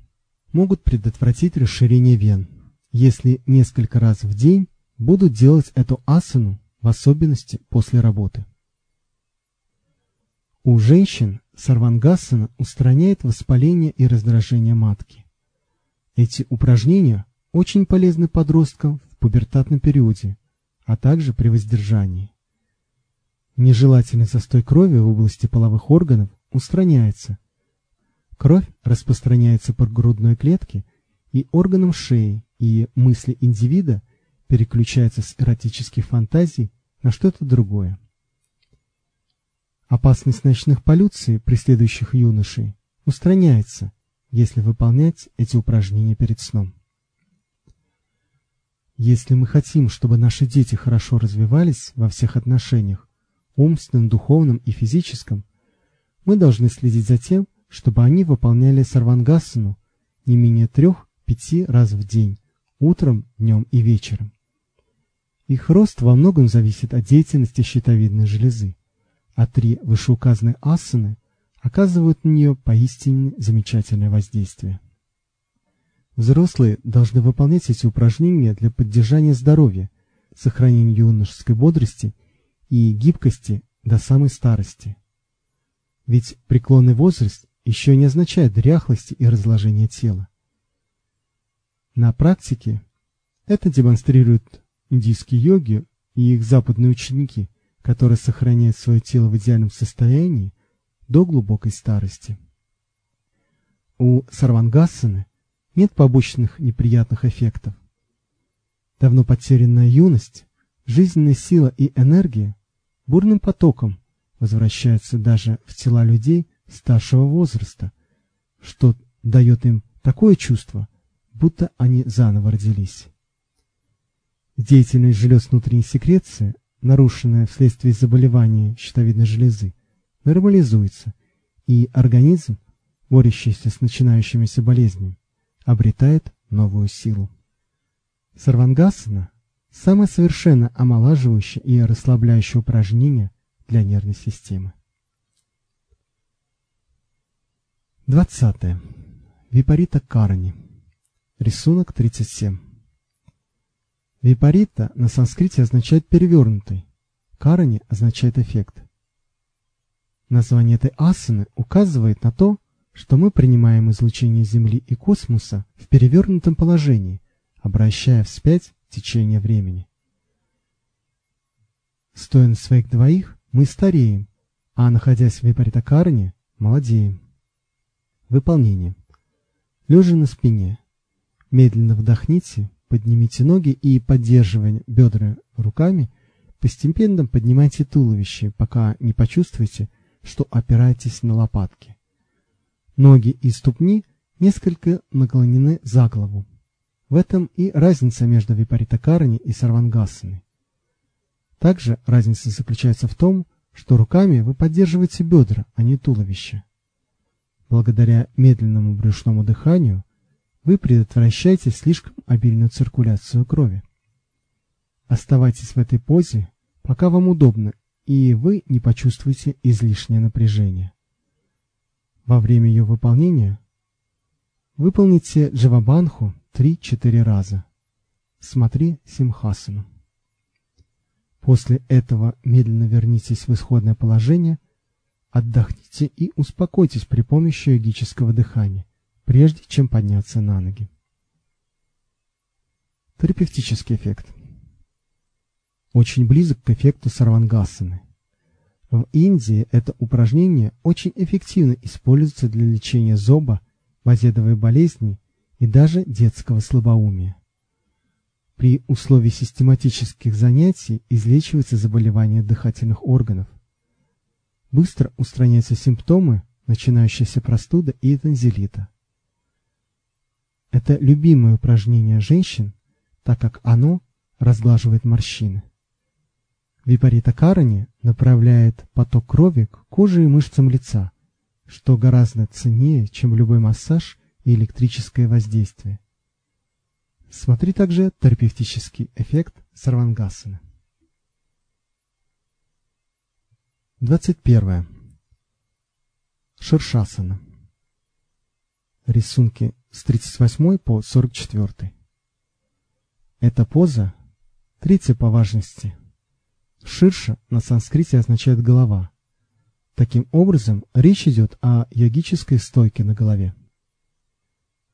могут предотвратить расширение вен, если несколько раз в день будут делать эту асану, в особенности после работы. У женщин сарвангасана устраняет воспаление и раздражение матки. Эти упражнения очень полезны подросткам в пубертатном периоде, а также при воздержании. Нежелательный застой крови в области половых органов устраняется. Кровь распространяется по грудной клетке и органам шеи, и мысли индивида переключаются с эротических фантазий на что-то другое. Опасность ночных полюций, преследующих юношей, устраняется, если выполнять эти упражнения перед сном. Если мы хотим, чтобы наши дети хорошо развивались во всех отношениях, умственном, духовном и физическом, мы должны следить за тем, чтобы они выполняли сарвангасану не менее трех-пяти раз в день, утром, днем и вечером. Их рост во многом зависит от деятельности щитовидной железы а три вышеуказанные асаны оказывают на нее поистине замечательное воздействие. Взрослые должны выполнять эти упражнения для поддержания здоровья, сохранения юношеской бодрости и гибкости до самой старости. Ведь преклонный возраст еще не означает дряхлости и разложения тела. На практике это демонстрируют индийские йоги и их западные ученики – который сохраняет свое тело в идеальном состоянии до глубокой старости. У сарвангасаны нет побочных неприятных эффектов. Давно потерянная юность, жизненная сила и энергия бурным потоком возвращаются даже в тела людей старшего возраста, что дает им такое чувство, будто они заново родились. Деятельность желез внутренней секреции нарушенная вследствие заболевания щитовидной железы, нормализуется, и организм, борющийся с начинающимися болезнями, обретает новую силу. Сарвангасана – самое совершенно омолаживающее и расслабляющее упражнение для нервной системы. 20. Випарита Карани. Рисунок 37. Випарита на санскрите означает перевернутый. Карани означает эффект. Название этой асаны указывает на то, что мы принимаем излучение Земли и космоса в перевернутом положении, обращая вспять течение времени. Стоя на своих двоих, мы стареем, а находясь в випаритакарне, молодеем. Выполнение. Лежа на спине, медленно вдохните, поднимите ноги и, поддерживая бедра руками, постепенно поднимайте туловище, пока не почувствуете, что опираетесь на лопатки. Ноги и ступни несколько наклонены за голову. В этом и разница между випаритакарани и сарвангасаной. Также разница заключается в том, что руками вы поддерживаете бедра, а не туловище. Благодаря медленному брюшному дыханию вы предотвращаете слишком обильную циркуляцию крови. Оставайтесь в этой позе, пока вам удобно, и вы не почувствуете излишнее напряжение. Во время ее выполнения выполните джавабанху 3-4 раза. Смотри Симхасану. После этого медленно вернитесь в исходное положение, отдохните и успокойтесь при помощи йогического дыхания, прежде чем подняться на ноги. Терапевтический эффект. Очень близок к эффекту сарвангасаны. В Индии это упражнение очень эффективно используется для лечения зоба, базедовой болезни и даже детского слабоумия. При условии систематических занятий излечивается заболевание дыхательных органов. Быстро устраняются симптомы, начинающиеся простуда и танзелита. Это любимое упражнение женщин, так как оно разглаживает морщины. Випарита Карани направляет поток крови к коже и мышцам лица, что гораздо ценнее, чем любой массаж и электрическое воздействие. Смотри также терапевтический эффект сарвангасаны. 21. Ширшасана. Рисунки с 38 по 44. Эта поза третья по важности. Ширша на санскрите означает голова. Таким образом, речь идет о йогической стойке на голове.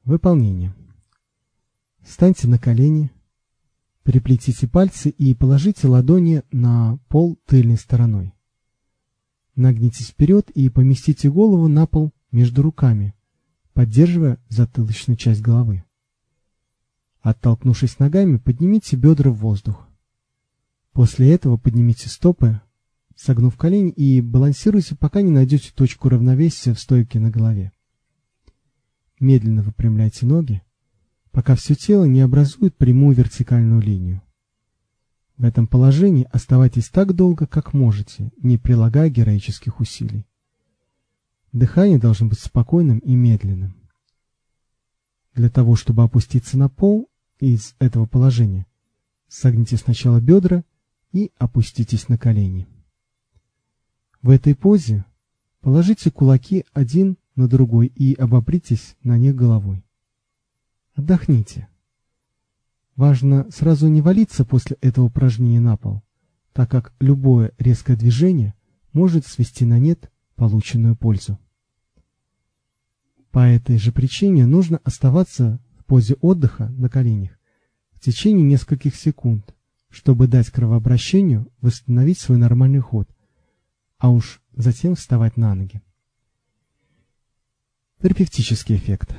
Выполнение. Встаньте на колени, переплетите пальцы и положите ладони на пол тыльной стороной. Нагнитесь вперед и поместите голову на пол между руками, поддерживая затылочную часть головы. Оттолкнувшись ногами, поднимите бедра в воздух. После этого поднимите стопы, согнув колени и балансируйте, пока не найдете точку равновесия в стойке на голове. Медленно выпрямляйте ноги, пока все тело не образует прямую вертикальную линию. В этом положении оставайтесь так долго, как можете, не прилагая героических усилий. Дыхание должно быть спокойным и медленным. Для того, чтобы опуститься на пол из этого положения, согните сначала бедра и опуститесь на колени. В этой позе положите кулаки один на другой и обопритесь на них головой. Отдохните. Важно сразу не валиться после этого упражнения на пол, так как любое резкое движение может свести на нет полученную пользу. По этой же причине нужно оставаться в позе отдыха на коленях в течение нескольких секунд, чтобы дать кровообращению восстановить свой нормальный ход, а уж затем вставать на ноги. Терапевтический эффект.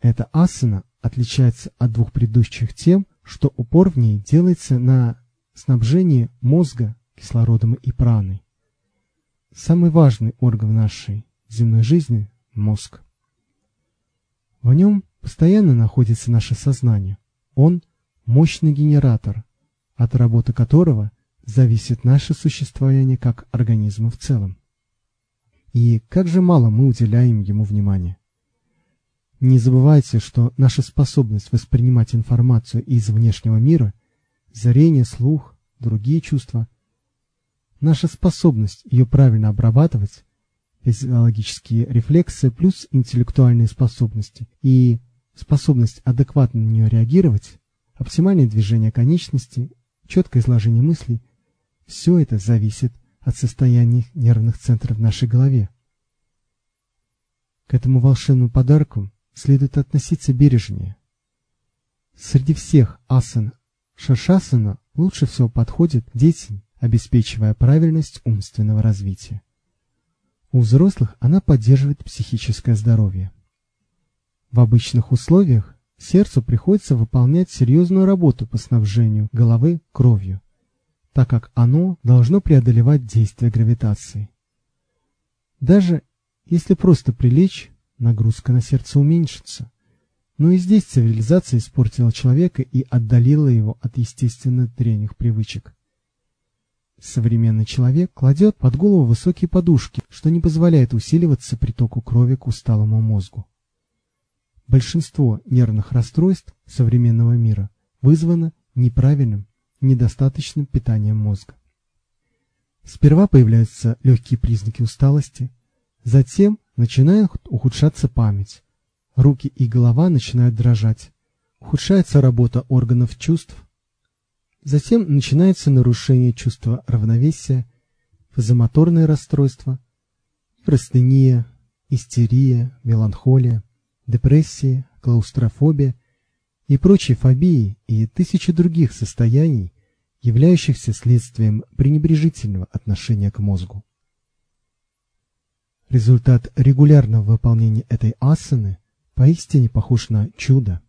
Эта асана отличается от двух предыдущих тем, что упор в ней делается на снабжение мозга кислородом и праной. Самый важный орган нашей земной жизни – мозг. В нем постоянно находится наше сознание. Он – мощный генератор, от работы которого зависит наше существование как организма в целом. И как же мало мы уделяем ему внимания. Не забывайте, что наша способность воспринимать информацию из внешнего мира, зрение, слух, другие чувства, наша способность ее правильно обрабатывать, физиологические рефлексы плюс интеллектуальные способности и способность адекватно на нее реагировать, оптимальное движение конечностей, четкое изложение мыслей, все это зависит от состояния нервных центров в нашей голове. К этому волшебному подарку следует относиться бережнее. Среди всех асан шашасана лучше всего подходит детям, обеспечивая правильность умственного развития. У взрослых она поддерживает психическое здоровье. В обычных условиях сердцу приходится выполнять серьезную работу по снабжению головы кровью, так как оно должно преодолевать действие гравитации. Даже если просто прилечь, нагрузка на сердце уменьшится. Но и здесь цивилизация испортила человека и отдалила его от естественно древних привычек. Современный человек кладет под голову высокие подушки, что не позволяет усиливаться притоку крови к усталому мозгу. Большинство нервных расстройств современного мира вызвано неправильным, недостаточным питанием мозга. Сперва появляются легкие признаки усталости, затем начинает ухудшаться память, руки и голова начинают дрожать, ухудшается работа органов чувств, Затем начинается нарушение чувства равновесия, фазомоторное расстройство, неврастения, истерия, меланхолия, депрессия, клаустрофобия и прочие фобии и тысячи других состояний, являющихся следствием пренебрежительного отношения к мозгу. Результат регулярного выполнения этой асаны поистине похож на чудо.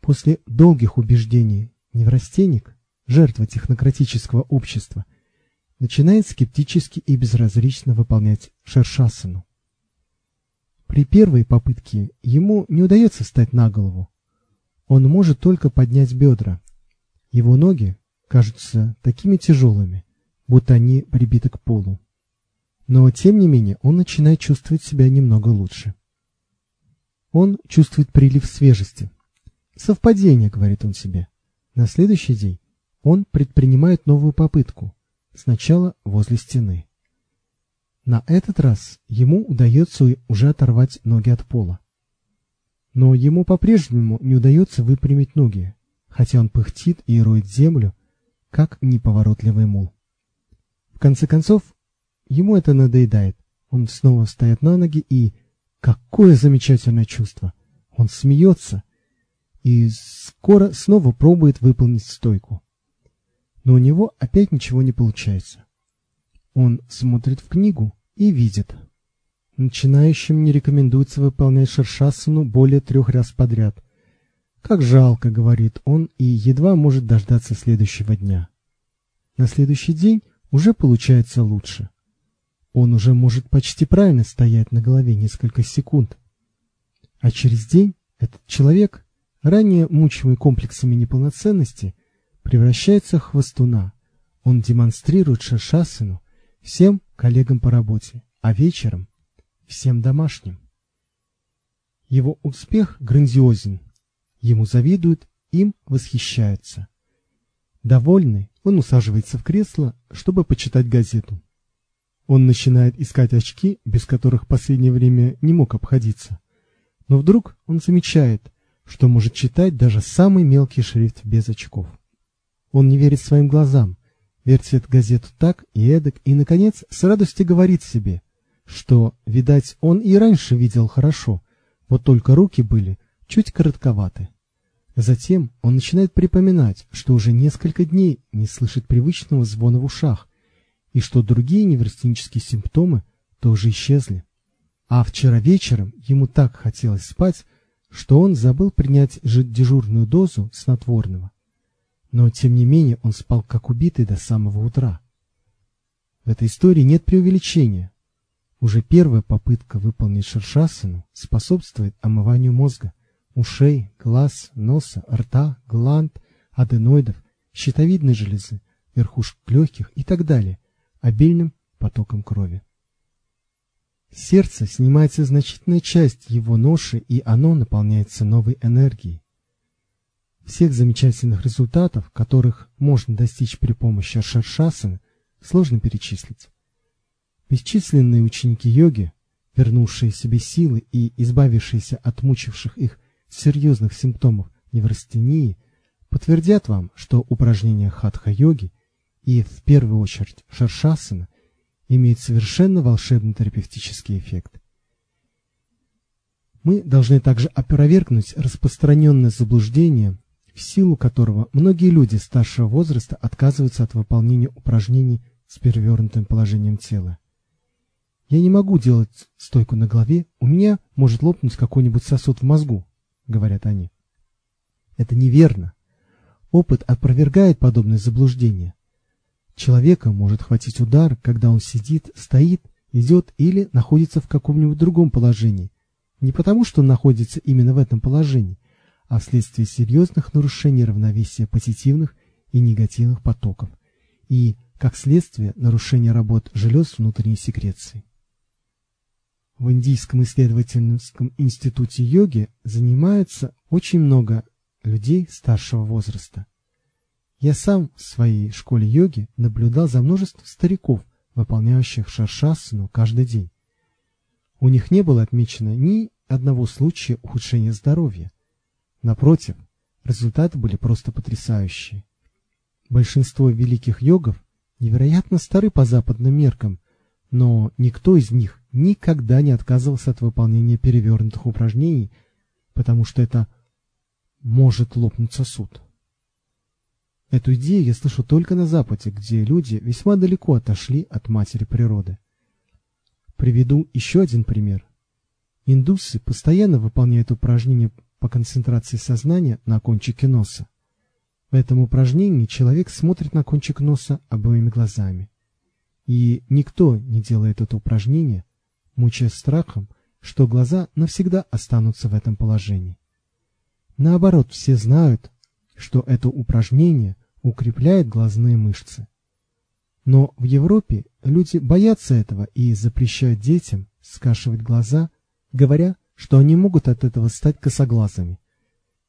После долгих убеждений Неврастенник, жертва технократического общества, начинает скептически и безразлично выполнять шершасану. При первой попытке ему не удается встать на голову. Он может только поднять бедра. Его ноги кажутся такими тяжелыми, будто они прибиты к полу. Но, тем не менее, он начинает чувствовать себя немного лучше. Он чувствует прилив свежести. Совпадение, говорит он себе. На следующий день он предпринимает новую попытку, сначала возле стены. На этот раз ему удается уже оторвать ноги от пола. Но ему по-прежнему не удается выпрямить ноги, хотя он пыхтит и роет землю, как неповоротливый мул. В конце концов, ему это надоедает. Он снова встает на ноги и... Какое замечательное чувство! Он смеется, и скоро снова пробует выполнить стойку. Но у него опять ничего не получается. Он смотрит в книгу и видит. Начинающим не рекомендуется выполнять шершасану более трех раз подряд. Как жалко, говорит он, и едва может дождаться следующего дня. На следующий день уже получается лучше. Он уже может почти правильно стоять на голове несколько секунд. А через день этот человек ранее мучимый комплексами неполноценности, превращается в хвостуна. Он демонстрирует Шершасину всем коллегам по работе, а вечером всем домашним. Его успех грандиозен. Ему завидуют, им восхищаются. Довольный, он усаживается в кресло, чтобы почитать газету. Он начинает искать очки, без которых в последнее время не мог обходиться. Но вдруг он замечает, что может читать даже самый мелкий шрифт без очков. Он не верит своим глазам, вертит газету так и эдак, и, наконец, с радостью говорит себе, что, видать, он и раньше видел хорошо, вот только руки были чуть коротковаты. Затем он начинает припоминать, что уже несколько дней не слышит привычного звона в ушах, и что другие неврастенические симптомы тоже исчезли. А вчера вечером ему так хотелось спать, что он забыл принять дежурную дозу снотворного. Но, тем не менее, он спал как убитый до самого утра. В этой истории нет преувеличения. Уже первая попытка выполнить шершасану способствует омыванию мозга, ушей, глаз, носа, рта, гланд, аденоидов, щитовидной железы, верхушек легких и так далее, обильным потоком крови сердца снимается значительная часть его ноши, и оно наполняется новой энергией. Всех замечательных результатов, которых можно достичь при помощи шаршасаны, сложно перечислить. Бесчисленные ученики йоги, вернувшие себе силы и избавившиеся от мучивших их серьезных симптомов неврастении, подтвердят вам, что упражнения хатха-йоги и в первую очередь шаршасана имеют совершенно волшебный терапевтический эффект. Мы должны также опровергнуть распространенное заблуждение, в силу которого многие люди старшего возраста отказываются от выполнения упражнений с перевернутым положением тела. Я не могу делать стойку на голове, у меня может лопнуть какой-нибудь сосуд в мозгу, говорят они. Это неверно. Опыт опровергает подобное заблуждение. Человека может хватить удар, когда он сидит, стоит, идет или находится в каком-нибудь другом положении, не потому, что он находится именно в этом положении, а вследствие серьезных нарушений равновесия позитивных и негативных потоков и, как следствие, нарушения работ желез внутренней секреции. В Индийском исследовательском институте йоги занимаются очень много людей старшего возраста. Я сам в своей школе йоги наблюдал за множеством стариков, выполняющих шаршасану каждый день. У них не было отмечено ни одного случая ухудшения здоровья. Напротив, результаты были просто потрясающие. Большинство великих йогов невероятно стары по западным меркам, но никто из них никогда не отказывался от выполнения перевернутых упражнений, потому что это может лопнуть сосуд. Эту идею я слышу только на Западе, где люди весьма далеко отошли от матери природы. Приведу еще один пример. Индусы постоянно выполняют упражнения по концентрации сознания на кончике носа. В этом упражнении человек смотрит на кончик носа обоими глазами. И никто не делает это упражнение, мучаясь страхом, что глаза навсегда останутся в этом положении. Наоборот, все знают, что это упражнение укрепляет глазные мышцы. Но в Европе люди боятся этого и запрещают детям скашивать глаза говоря, что они могут от этого стать косоглазыми.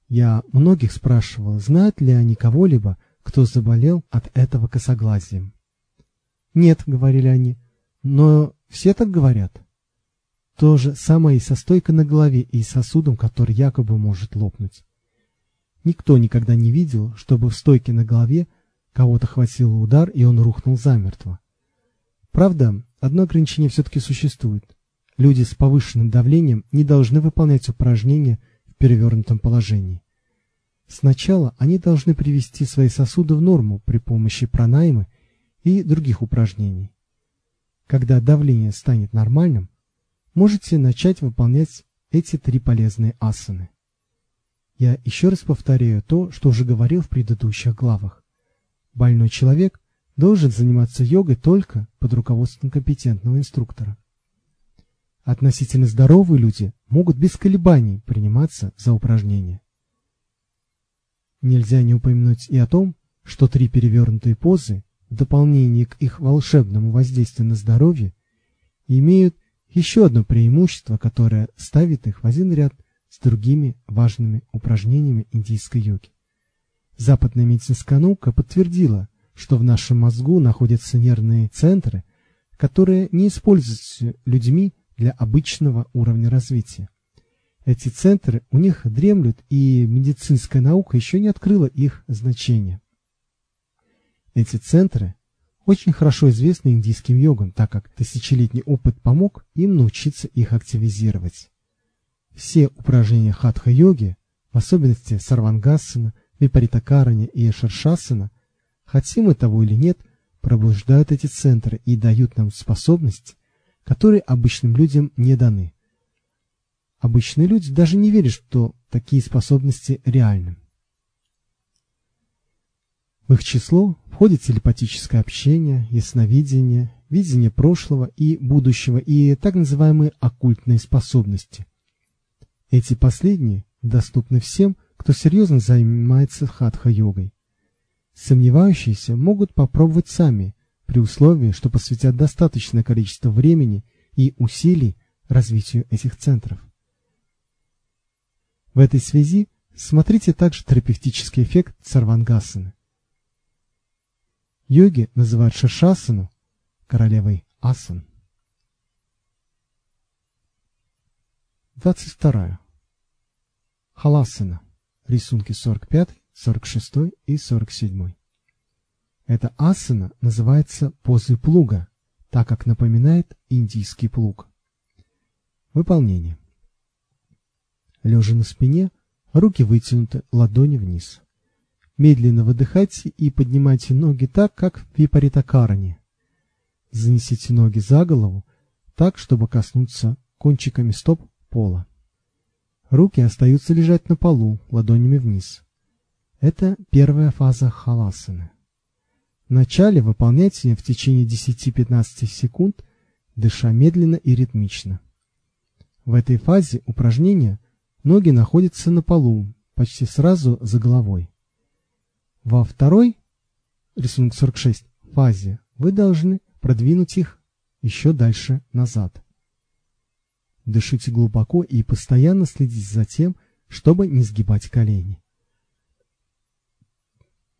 Я многих спрашивал, знают ли они кого-либо, кто заболел от этого косоглазием. «Нет», — говорили они, — «но все так говорят». То же самое и со стойкой на голове и сосудом, который якобы может лопнуть. Никто никогда не видел, чтобы в стойке на голове кого-то хватил удар, и он рухнул замертво. Правда, одно ограничение все-таки существует. Люди с повышенным давлением не должны выполнять упражнения в перевернутом положении. Сначала они должны привести свои сосуды в норму при помощи пранаймы и других упражнений. Когда давление станет нормальным, можете начать выполнять эти три полезные асаны. Я еще раз повторяю то, что уже говорил в предыдущих главах. Больной человек должен заниматься йогой только под руководством компетентного инструктора. Относительно здоровые люди могут без колебаний приниматься за упражнения. Нельзя не упомянуть и о том, что три перевернутые позы, в дополнение к их волшебному воздействию на здоровье, имеют еще одно преимущество, которое ставит их в один ряд с другими важными упражнениями индийской йоги. Западная медицинская наука подтвердила, что в нашем мозгу находятся нервные центры, которые не используются людьми для обычного уровня развития. Эти центры у них дремлют, и медицинская наука еще не открыла их значение. Эти центры очень хорошо известны индийским йогам, так как тысячелетний опыт помог им научиться их активизировать. Все упражнения хатха-йоги, в особенности сарвангасана, випаритакарани и шаршасана, хотим мы того или нет, пробуждают эти центры и дают нам способность которые обычным людям не даны. Обычные люди даже не верят, что такие способности реальны. В их число входит телепатическое общение, ясновидение, видение прошлого и будущего и так называемые оккультные способности. Эти последние доступны всем, кто серьезно занимается хатха-йогой. Сомневающиеся могут попробовать сами, при условии, что посвятят достаточное количество времени и усилий развитию этих центров. В этой связи смотрите также терапевтический эффект сарвангасаны. Йоги называют шишасану королевой асан. 22. Халасана. Рисунки 45, 46 и 47. Эта асана называется позой плуга, так как напоминает индийский плуг. Выполнение. Лежа на спине, руки вытянуты, ладони вниз. Медленно выдыхайте и поднимайте ноги так, как в випаритакаране. Занесите ноги за голову, так, чтобы коснуться кончиками стоп пола. Руки остаются лежать на полу, ладонями вниз. Это первая фаза халасаны. Вначале выполняйте ее в течение 10-15 секунд, дыша медленно и ритмично. В этой фазе упражнения ноги находятся на полу, почти сразу за головой. Во второй, рисунок 46, фазе вы должны продвинуть их еще дальше назад. Дышите глубоко и постоянно следите за тем, чтобы не сгибать колени.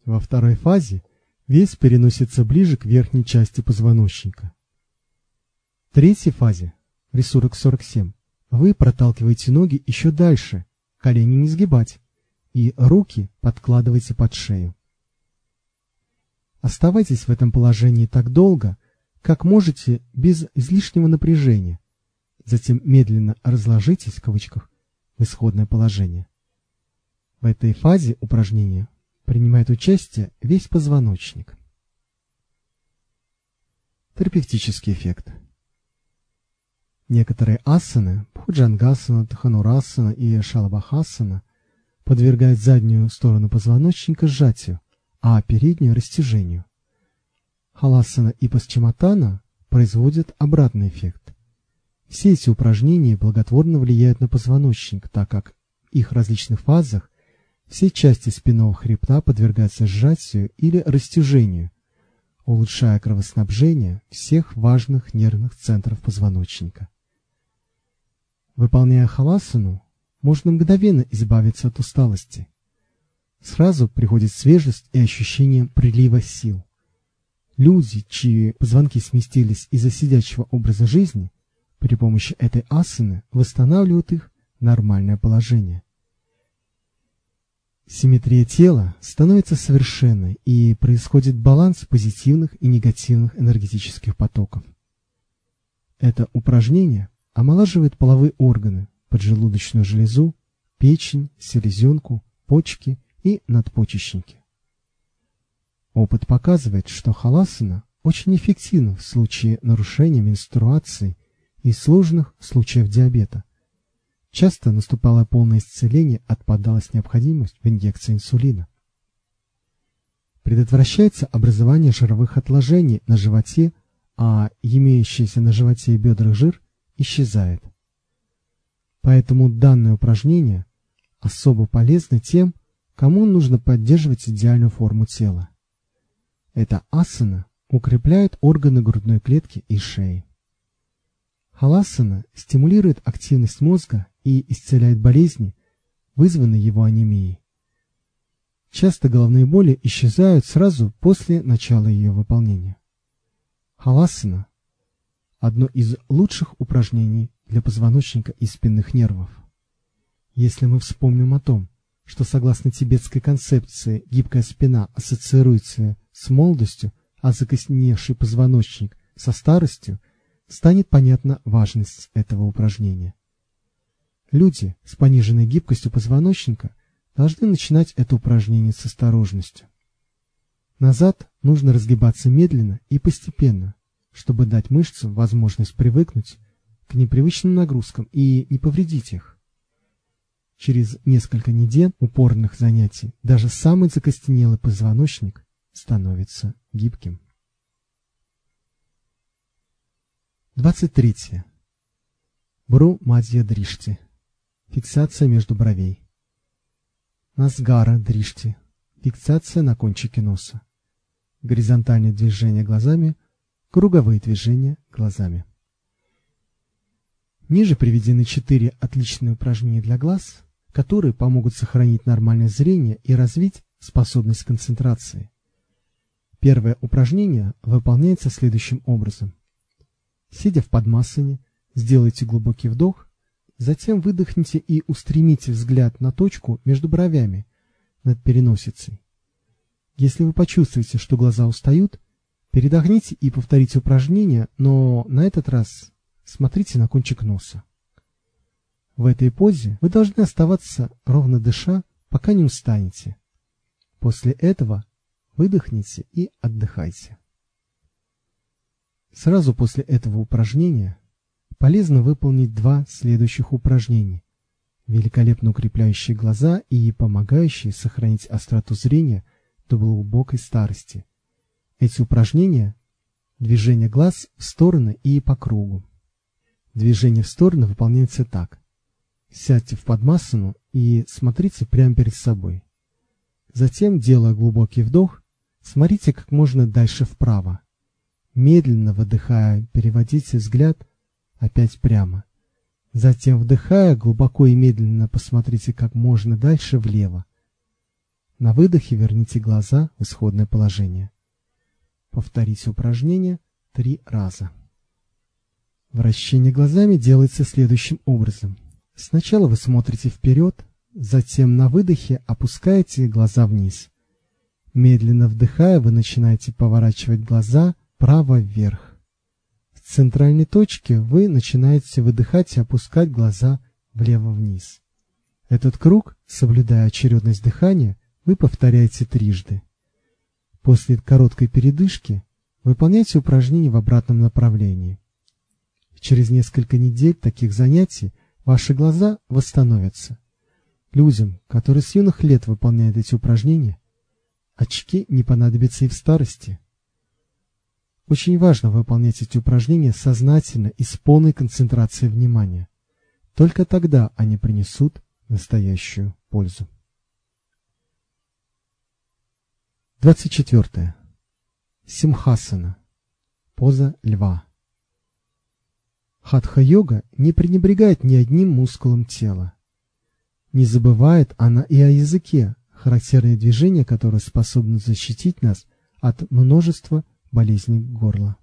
Во второй фазе вес переносится ближе к верхней части позвоночника. В третьей фазе, рисунок 47, вы проталкиваете ноги еще дальше, колени не сгибать, и руки подкладываете под шею. Оставайтесь в этом положении так долго, как можете без излишнего напряжения. Затем медленно разложитесь в кавычках в исходное положение. В этой фазе упражнения принимает участие весь позвоночник. Терапевтический эффект. Некоторые асаны, Бхуджангасана, Тханурасана и Шалабахасана, подвергают заднюю сторону позвоночника сжатию, а переднюю растяжению. Халасана и Пасчиматана производят обратный эффект. Все эти упражнения благотворно влияют на позвоночник, так как в их различных фазах все части спинного хребта подвергаются сжатию или растяжению, улучшая кровоснабжение всех важных нервных центров позвоночника. Выполняя халасану, можно мгновенно избавиться от усталости. Сразу приходит свежесть и ощущение прилива сил. Люди, чьи позвонки сместились из-за сидячего образа жизни, при помощи этой асаны восстанавливают их нормальное положение. Симметрия тела становится совершенной и происходит баланс позитивных и негативных энергетических потоков. Это упражнение омолаживает половые органы, поджелудочную железу, печень, селезенку, почки и надпочечники. Опыт показывает, что халасана очень эффективна в случае нарушения менструации и сложных случаев диабета. Часто наступало полное исцеление, отпадалась необходимость в инъекции инсулина. Предотвращается образование жировых отложений на животе, а имеющийся на животе и бедрах жир исчезает. Поэтому данное упражнение особо полезно тем, кому нужно поддерживать идеальную форму тела. Эта асана укрепляет органы грудной клетки и шеи. Халасана стимулирует активность мозга и исцеляет болезни, вызванные его анемией. Часто головные боли исчезают сразу после начала ее выполнения. Халасана – одно из лучших упражнений для позвоночника и спинных нервов. Если мы вспомним о том, что согласно тибетской концепции гибкая спина ассоциируется с молодостью, а закосневший позвоночник со старостью, станет понятна важность этого упражнения. Люди с пониженной гибкостью позвоночника должны начинать это упражнение с осторожностью. Назад нужно разгибаться медленно и постепенно, чтобы дать мышцам возможность привыкнуть к непривычным нагрузкам и не повредить их. Через несколько недель упорных занятий даже самый закостенелый позвоночник становится гибким. 23. Бру Мадья Дришти. Фиксация между бровей. Насгара Дришти. Фиксация на кончике носа. Горизонтальные движения глазами, круговые движения глазами. Ниже приведены четыре отличные упражнения для глаз, которые помогут сохранить нормальное зрение и развить способность концентрации. Первое упражнение выполняется следующим образом. Сидя в подмассане, сделайте глубокий вдох, затем выдохните и устремите взгляд на точку между бровями над переносицей. Если вы почувствуете, что глаза устают, передохните и повторите упражнение, но на этот раз смотрите на кончик носа. В этой позе вы должны оставаться ровно дыша, пока не устанете. После этого выдохните и отдыхайте. Сразу после этого упражнения полезно выполнить два следующих упражнения, великолепно укрепляющие глаза и помогающие сохранить остроту зрения до глубокой старости. Эти упражнения – движение глаз в стороны и по кругу. Движение в стороны выполняется так. Сядьте в подмассану и смотрите прямо перед собой. Затем, делая глубокий вдох, смотрите как можно дальше вправо. Медленно выдыхая, переводите взгляд опять прямо. Затем, вдыхая, глубоко и медленно посмотрите как можно дальше влево. На выдохе верните глаза в исходное положение. Повторите упражнение три раза. Вращение глазами делается следующим образом. Сначала вы смотрите вперед, затем на выдохе опускаете глаза вниз. Медленно вдыхая, вы начинаете поворачивать глаза право вверх. В центральной точке вы начинаете выдыхать и опускать глаза влево вниз. Этот круг, соблюдая очередность дыхания, вы повторяете трижды. После короткой передышки выполняйте упражнения в обратном направлении. Через несколько недель таких занятий Ваши глаза восстановятся. Людям, которые с юных лет выполняют эти упражнения, очки не понадобятся и в старости. Очень важно выполнять эти упражнения сознательно и с полной концентрацией внимания. Только тогда они принесут настоящую пользу. 24. Симхасана. Поза льва. Хатха-йога не пренебрегает ни одним мускулом тела. Не забывает она и о языке, характерные движения которого способны защитить нас от множества болезней горла.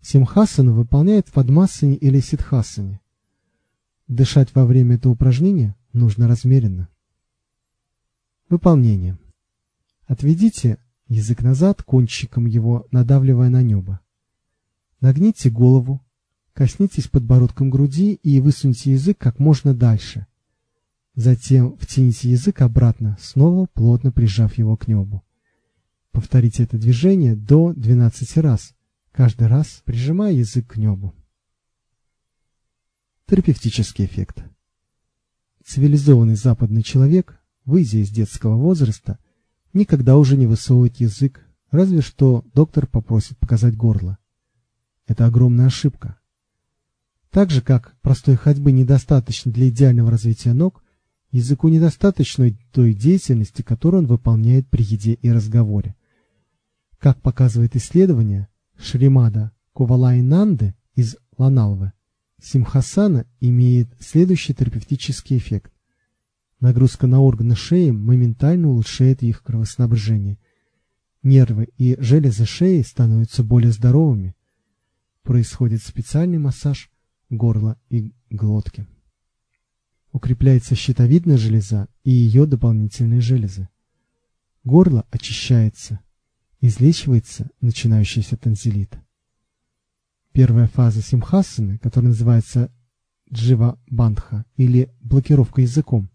Симхасана выполняет в Падмасане или Сидхасане. Дышать во время этого упражнения нужно размеренно. Выполнение. Отведите язык назад, кончиком его надавливая на небо. Нагните голову, Коснитесь подбородком груди и высуньте язык как можно дальше. Затем втяните язык обратно, снова плотно прижав его к небу. Повторите это движение до 12 раз, каждый раз прижимая язык к небу. Терапевтический эффект. Цивилизованный западный человек, выйдя из детского возраста, никогда уже не высовывает язык, разве что доктор попросит показать горло. Это огромная ошибка. Так же, как простой ходьбы недостаточно для идеального развития ног, языку недостаточно той деятельности, которую он выполняет при еде и разговоре. Как показывает исследование Шримада Ковалайнанды из Ланалвы, Симхасана имеет следующий терапевтический эффект. Нагрузка на органы шеи моментально улучшает их кровоснабжение. Нервы и железы шеи становятся более здоровыми. Происходит специальный массаж горла и глотки. Укрепляется щитовидная железа и ее дополнительные железы. Горло очищается, излечивается начинающийся танзелит. Первая фаза симхасаны, которая называется джива бандха или блокировка языком,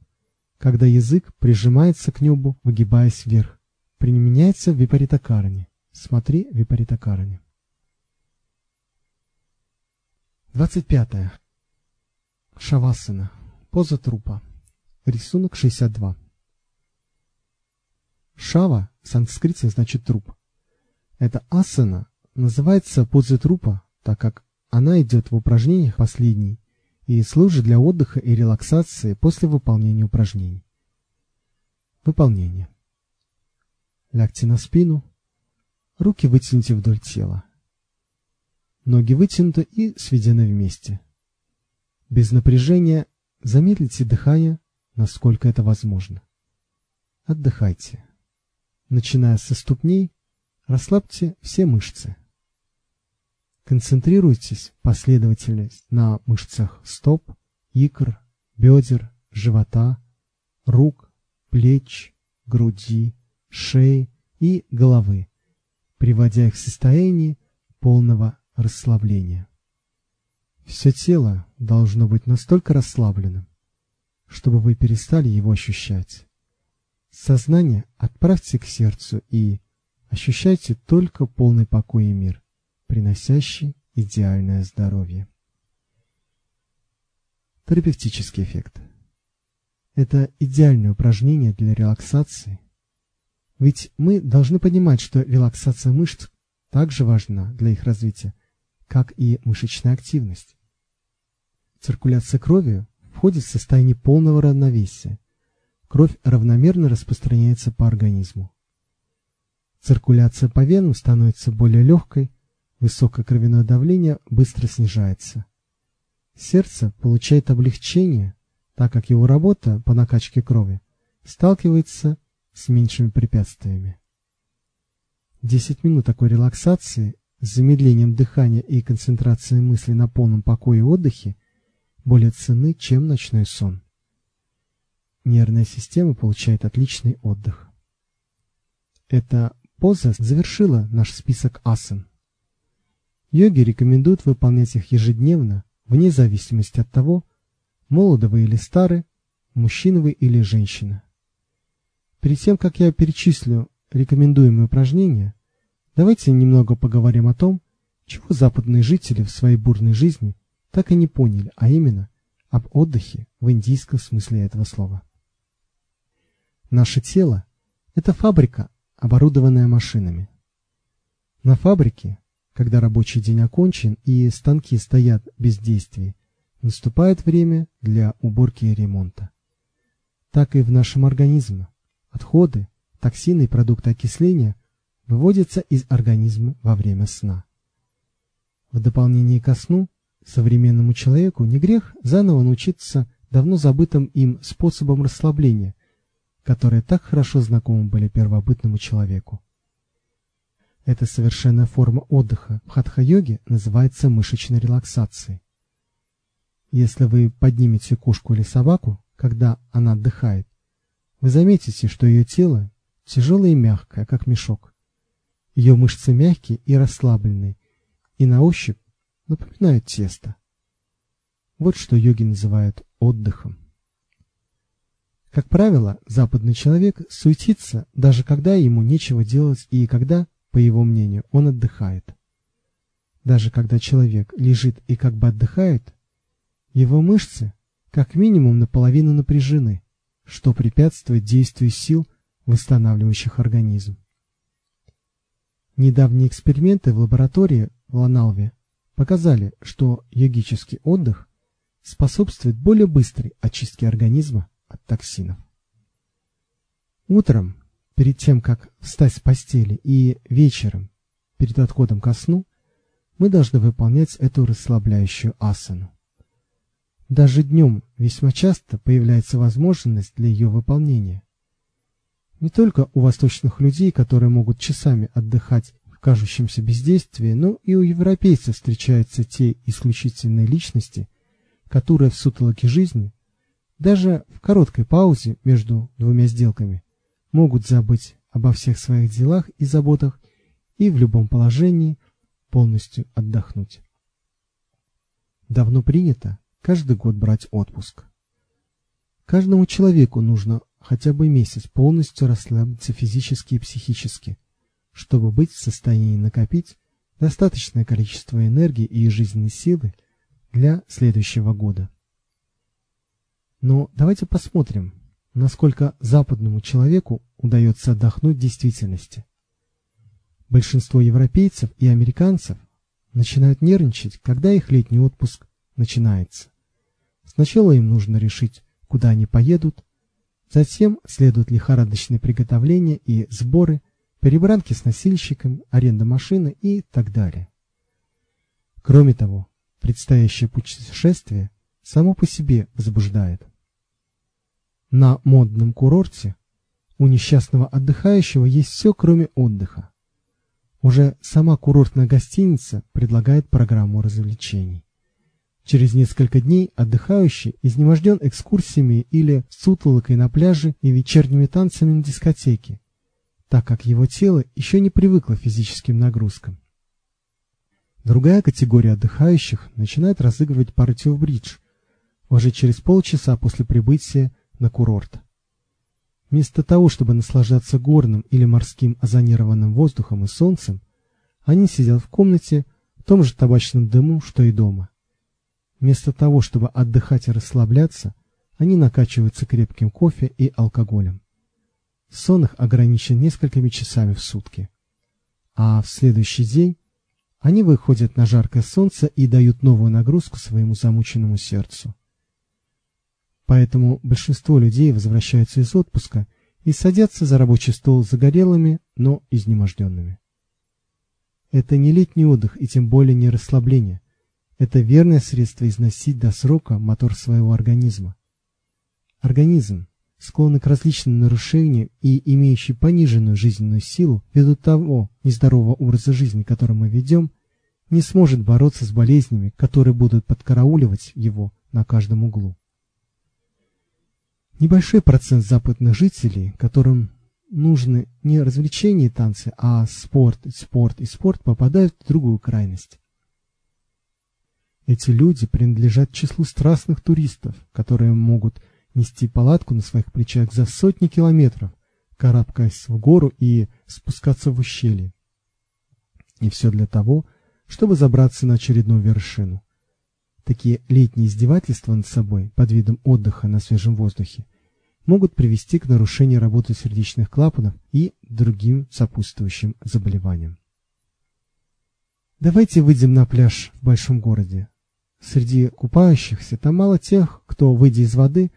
когда язык прижимается к небу, выгибаясь вверх, применяется в випаритакаране. Смотри випаритакаране. 25. Шавасана. Поза трупа. Рисунок 62. Шава санскрите значит труп. Эта асана называется позой трупа, так как она идет в упражнениях последней и служит для отдыха и релаксации после выполнения упражнений. Выполнение. Лягте на спину, руки вытяните вдоль тела. Ноги вытянуты и сведены вместе. Без напряжения замедлите дыхание, насколько это возможно. Отдыхайте. Начиная со ступней, расслабьте все мышцы. Концентрируйтесь последовательно на мышцах стоп, икр, бедер, живота, рук, плеч, груди, шеи и головы, приводя их в состояние полного расслабления. Все тело должно быть настолько расслабленным, чтобы вы перестали его ощущать. Сознание отправьте к сердцу и ощущайте только полный покой и мир, приносящий идеальное здоровье. Терапевтический эффект. Это идеальное упражнение для релаксации. Ведь мы должны понимать, что релаксация мышц также важна для их развития, как и мышечная активность. Циркуляция крови входит в состояние полного равновесия. Кровь равномерно распространяется по организму. Циркуляция по венам становится более легкой, высокое кровяное давление быстро снижается. Сердце получает облегчение, так как его работа по накачке крови сталкивается с меньшими препятствиями. 10 минут такой релаксации с замедлением дыхания и концентрацией мысли на полном покое и отдыхе более ценны, чем ночной сон. Нервная система получает отличный отдых. Эта поза завершила наш список асан. Йоги рекомендуют выполнять их ежедневно, вне зависимости от того, молоды вы или стары, мужчина вы или женщина. Перед тем, как я перечислю рекомендуемые упражнения, давайте немного поговорим о том, чего западные жители в своей бурной жизни так и не поняли, а именно об отдыхе в индийском смысле этого слова. Наше тело – это фабрика, оборудованная машинами. На фабрике когда рабочий день окончен и станки стоят без действия, наступает время для уборки и ремонта. Так и в нашем организме. Отходы, токсины и продукты окисления выводятся из организма во время сна. В дополнение ко сну современному человеку не грех заново научиться давно забытым им способам расслабления, которые так хорошо знакомы были первобытному человеку. Эта совершенная форма отдыха в хатха-йоге называется мышечной релаксацией. Если вы поднимете кошку или собаку, когда она отдыхает, вы заметите, что ее тело тяжелое и мягкое, как мешок. Ее мышцы мягкие и расслабленные, и на ощупь напоминают тесто. Вот что йоги называют отдыхом. Как правило, западный человек суетится, даже когда ему нечего делать и когда по его мнению, он отдыхает. Даже когда человек лежит и как бы отдыхает, его мышцы как минимум наполовину напряжены, что препятствует действию сил, восстанавливающих организм. Недавние эксперименты в лаборатории в Ланалве показали, что йогический отдых способствует более быстрой очистке организма от токсинов. Утром перед тем, как встать с постели и вечером, перед отходом ко сну, мы должны выполнять эту расслабляющую асану. Даже днем весьма часто появляется возможность для ее выполнения. Не только у восточных людей, которые могут часами отдыхать в кажущемся бездействии, но и у европейцев встречаются те исключительные личности, которые в сутолоке жизни, даже в короткой паузе между двумя сделками, могут забыть обо всех своих делах и заботах и в любом положении полностью отдохнуть. Давно принято каждый год брать отпуск. Каждому человеку нужно хотя бы месяц полностью расслабиться физически и психически, чтобы быть в состоянии накопить достаточное количество энергии и жизненной силы для следующего года. Но давайте посмотрим, насколько западному человеку удается отдохнуть в действительности. Большинство европейцев и американцев начинают нервничать, когда их летний отпуск начинается. Сначала им нужно решить, куда они поедут, затем следуют лихорадочные приготовления и сборы, перебранки с носильщиками, аренда машины и так далее. Кроме того, предстоящее путешествие само по себе возбуждает. На модном курорте у несчастного отдыхающего есть все, кроме отдыха. Уже сама курортная гостиница предлагает программу развлечений. Через несколько дней отдыхающий изнеможден экскурсиями или сутолокой на пляже и вечерними танцами на дискотеке, так как его тело еще не привыкло физическим нагрузкам. Другая категория отдыхающих начинает разыгрывать партию в бридж уже через полчаса после прибытия на курорт. Вместо того, чтобы наслаждаться горным или морским озонированным воздухом и солнцем, они сидят в комнате в том же табачном дыму, что и дома. Вместо того, чтобы отдыхать и расслабляться, они накачиваются крепким кофе и алкоголем. Сон их ограничен несколькими часами в сутки. А в следующий день они выходят на жаркое солнце и дают новую нагрузку своему замученному сердцу. Поэтому большинство людей возвращаются из отпуска и садятся за рабочий стол загорелыми, но изнеможденными. Это не летний отдых и тем более не расслабление. Это верное средство износить до срока мотор своего организма. Организм, склонный к различным нарушениям и имеющий пониженную жизненную силу ввиду того нездорового образа жизни, который мы ведем, не сможет бороться с болезнями, которые будут подкарауливать его на каждом углу. Небольшой процент западных жителей, которым нужны не развлечения и танцы, а спорт, спорт и спорт, попадают в другую крайность. Эти люди принадлежат числу страстных туристов, которые могут нести палатку на своих плечах за сотни километров, карабкаясь в гору и спускаться в ущелье. И все для того, чтобы забраться на очередную вершину. Такие летние издевательства над собой под видом отдыха на свежем воздухе могут привести к нарушению работы сердечных клапанов и другим сопутствующим заболеваниям. Давайте выйдем на пляж в большом городе. Среди купающихся там мало тех, кто, выйдя из воды,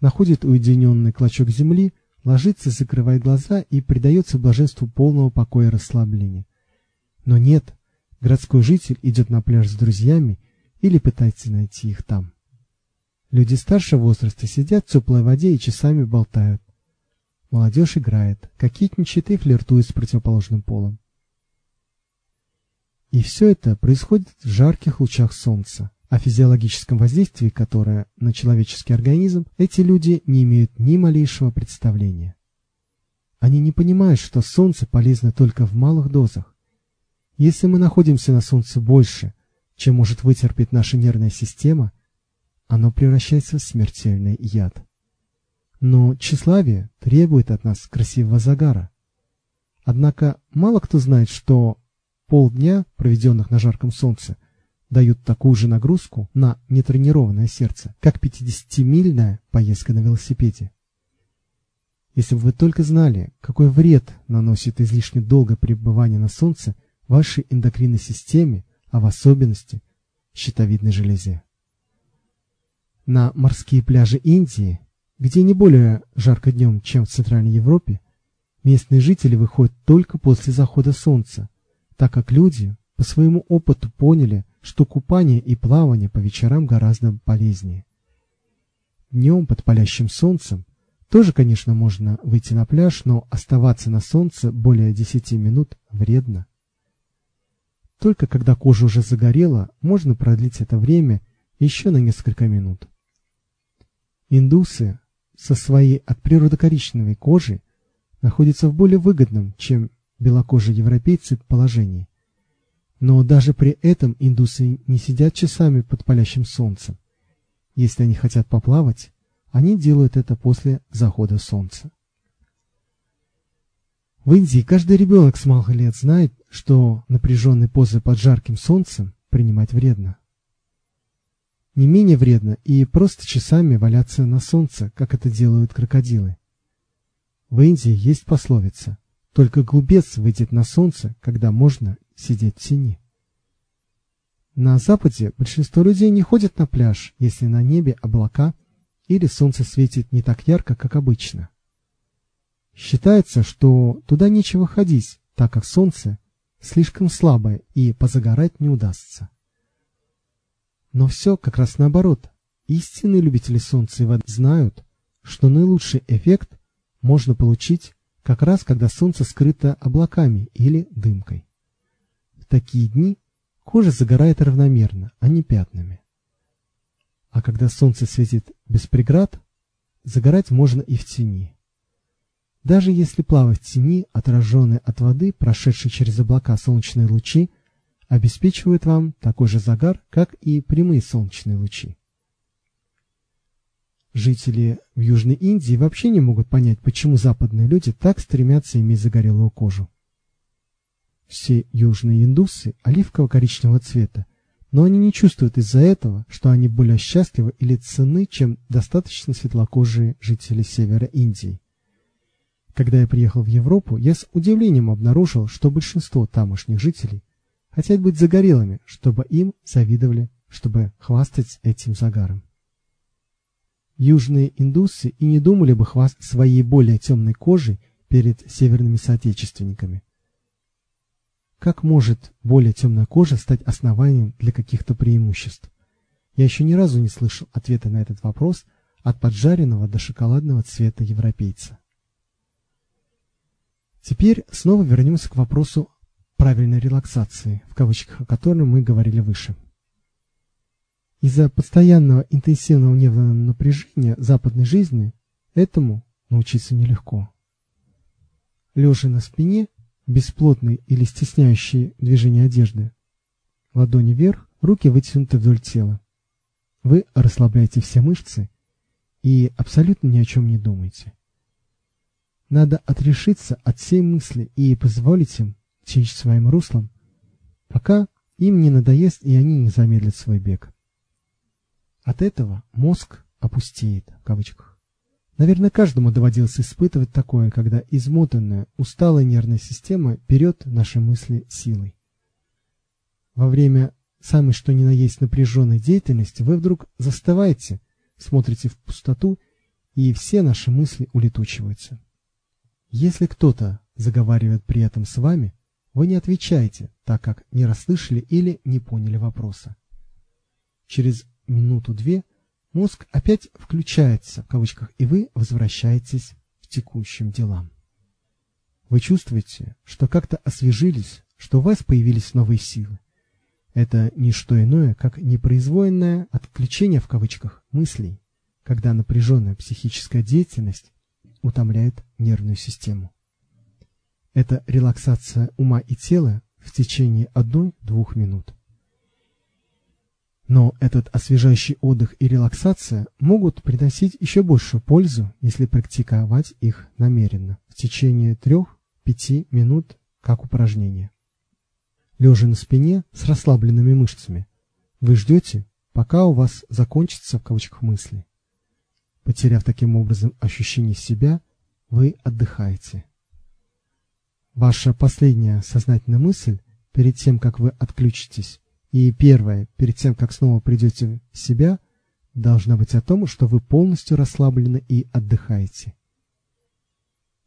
находит уединенный клочок земли, ложится, закрывает глаза и предается блаженству полного покоя и расслабления. Но нет, городской житель идет на пляж с друзьями или пытается найти их там. Люди старшего возраста сидят в теплой воде и часами болтают. Молодежь играет, кокетничает и флиртует с противоположным полом. И все это происходит в жарких лучах солнца. О физиологическом воздействии, которое на человеческий организм, эти люди не имеют ни малейшего представления. Они не понимают, что солнце полезно только в малых дозах. Если мы находимся на солнце больше, чем может вытерпеть наша нервная система, оно превращается в смертельный яд. Но тщеславие требует от нас красивого загара. Однако мало кто знает, что полдня, проведенных на жарком солнце, дают такую же нагрузку на нетренированное сердце, как 50-мильная поездка на велосипеде. Если бы вы только знали, какой вред наносит излишне долгое пребывание на солнце вашей эндокринной системе, а в особенности щитовидной железе. На морские пляжи Индии, где не более жарко днем, чем в Центральной Европе, местные жители выходят только после захода солнца, так как люди по своему опыту поняли, что купание и плавание по вечерам гораздо полезнее. Днем под палящим солнцем тоже, конечно, можно выйти на пляж, но оставаться на солнце более 10 минут вредно. Только когда кожа уже загорела, можно продлить это время еще на несколько минут. Индусы со своей от природы коричневой кожей находятся в более выгодном, чем белокожие европейцы положении. Но даже при этом индусы не сидят часами под палящим солнцем. Если они хотят поплавать, они делают это после захода солнца. В Индии каждый ребенок с малых лет знает, что напряженные позы под жарким солнцем принимать вредно. Не менее вредно и просто часами валяться на солнце, как это делают крокодилы. В Индии есть пословица «Только глупец выйдет на солнце, когда можно сидеть в тени. На западе большинство людей не ходят на пляж, если на небе облака или солнце светит не так ярко, как обычно. Считается, что туда нечего ходить, так как солнце слишком слабое и позагорать не удастся. Но все как раз наоборот. Истинные любители солнца и воды знают, что наилучший эффект можно получить как раз когда солнце скрыто облаками или дымкой такие дни кожа загорает равномерно, а не пятнами. А когда солнце светит без преград, загорать можно и в тени. Даже если плавать в тени, отраженной от воды, прошедшей через облака солнечные лучи, обеспечивают вам такой же загар, как и прямые солнечные лучи. Жители в Южной Индии вообще не могут понять, почему западные люди так стремятся иметь загорелую кожу. Все южные индусы оливково-коричневого цвета, но они не чувствуют из-за этого, что они более счастливы или ценны, чем достаточно светлокожие жители севера Индии. Когда я приехал в Европу, я с удивлением обнаружил, что большинство тамошних жителей хотят быть загорелыми, чтобы им завидовали, чтобы хвастать этим загаром. Южные индусы и не думали бы хвастать своей более темной кожей перед северными соотечественниками. Как может более темная кожа стать основанием для каких-то преимуществ? Я еще ни разу не слышал ответа на этот вопрос от поджаренного до шоколадного цвета европейца. Теперь снова вернемся к вопросу правильной релаксации, в кавычках о котором мы говорили выше. Из-за постоянного интенсивного нервного напряжения западной жизни этому научиться нелегко. Лежа на спине, бесплотный или стесняющий движение одежды, ладони вверх, руки вытянуты вдоль тела. Вы расслабляете все мышцы и абсолютно ни о чем не думаете. Надо отрешиться от всей мысли и позволить им течь своим руслом, пока им не надоест и они не замедлят свой бег. От этого мозг опустеет, в кавычках. Наверное, каждому доводилось испытывать такое, когда измотанная, усталая нервная система берет наши мысли силой. Во время самой что ни на есть напряженной деятельности вы вдруг застываете, смотрите в пустоту, и все наши мысли улетучиваются. Если кто-то заговаривает при этом с вами, вы не отвечаете, так как не расслышали или не поняли вопроса. Через минуту-две мозг опять включается, в кавычках, и вы возвращаетесь к текущим делам. Вы чувствуете, что как-то освежились, что у вас появились новые силы. Это не что иное, как непроизвольное отключение в кавычках мыслей, когда напряженная психическая деятельность утомляет нервную систему. Это релаксация ума и тела в течение одной-двух минут. Но этот освежающий отдых и релаксация могут приносить еще большую пользу, если практиковать их намеренно, в течение 3-5 минут, как упражнение. Лежа на спине с расслабленными мышцами, вы ждете, пока у вас закончатся в кавычках мысли. Потеряв таким образом ощущение себя, вы отдыхаете. Ваша последняя сознательная мысль перед тем, как вы отключитесь, и первое, перед тем, как снова придете в себя, должна быть о том, что вы полностью расслаблены и отдыхаете.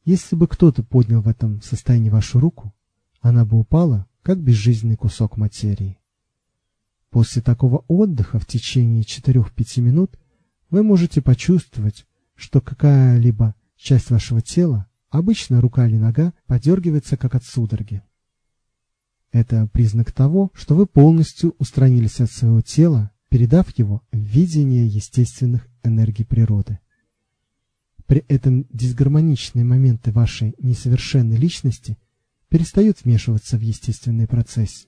Если бы кто-то поднял в этом состоянии вашу руку, она бы упала, как безжизненный кусок материи. После такого отдыха в течение 4-5 минут вы можете почувствовать, что какая-либо часть вашего тела, обычно рука или нога, подергивается как от судороги. Это признак того, что вы полностью устранились от своего тела, передав его в видение естественных энергий природы. При этом дисгармоничные моменты вашей несовершенной личности перестают вмешиваться в естественные процессы.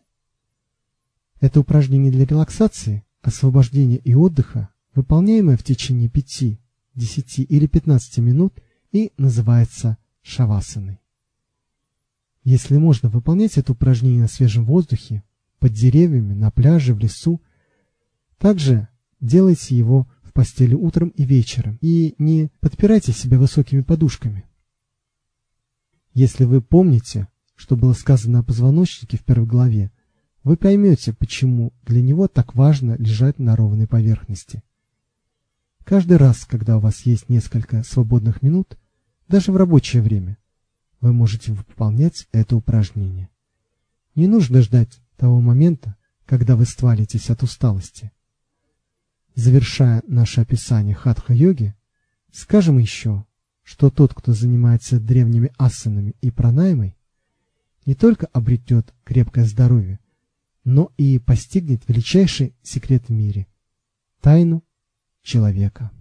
Это упражнение для релаксации, освобождения и отдыха, выполняемое в течение 5, 10 или 15 минут и называется шавасаной. Если можно выполнять это упражнение на свежем воздухе, под деревьями, на пляже, в лесу, также делайте его в постели утром и вечером и не подпирайте себя высокими подушками. Если вы помните, что было сказано о позвоночнике в первой главе, вы поймете, почему для него так важно лежать на ровной поверхности. Каждый раз, когда у вас есть несколько свободных минут, даже в рабочее время, вы можете выполнять это упражнение. Не нужно ждать того момента, когда вы ствалитесь от усталости. Завершая наше описание хатха-йоги, скажем еще, что тот, кто занимается древними асанами и пранаймой, не только обретет крепкое здоровье, но и постигнет величайший секрет в мире – тайну человека.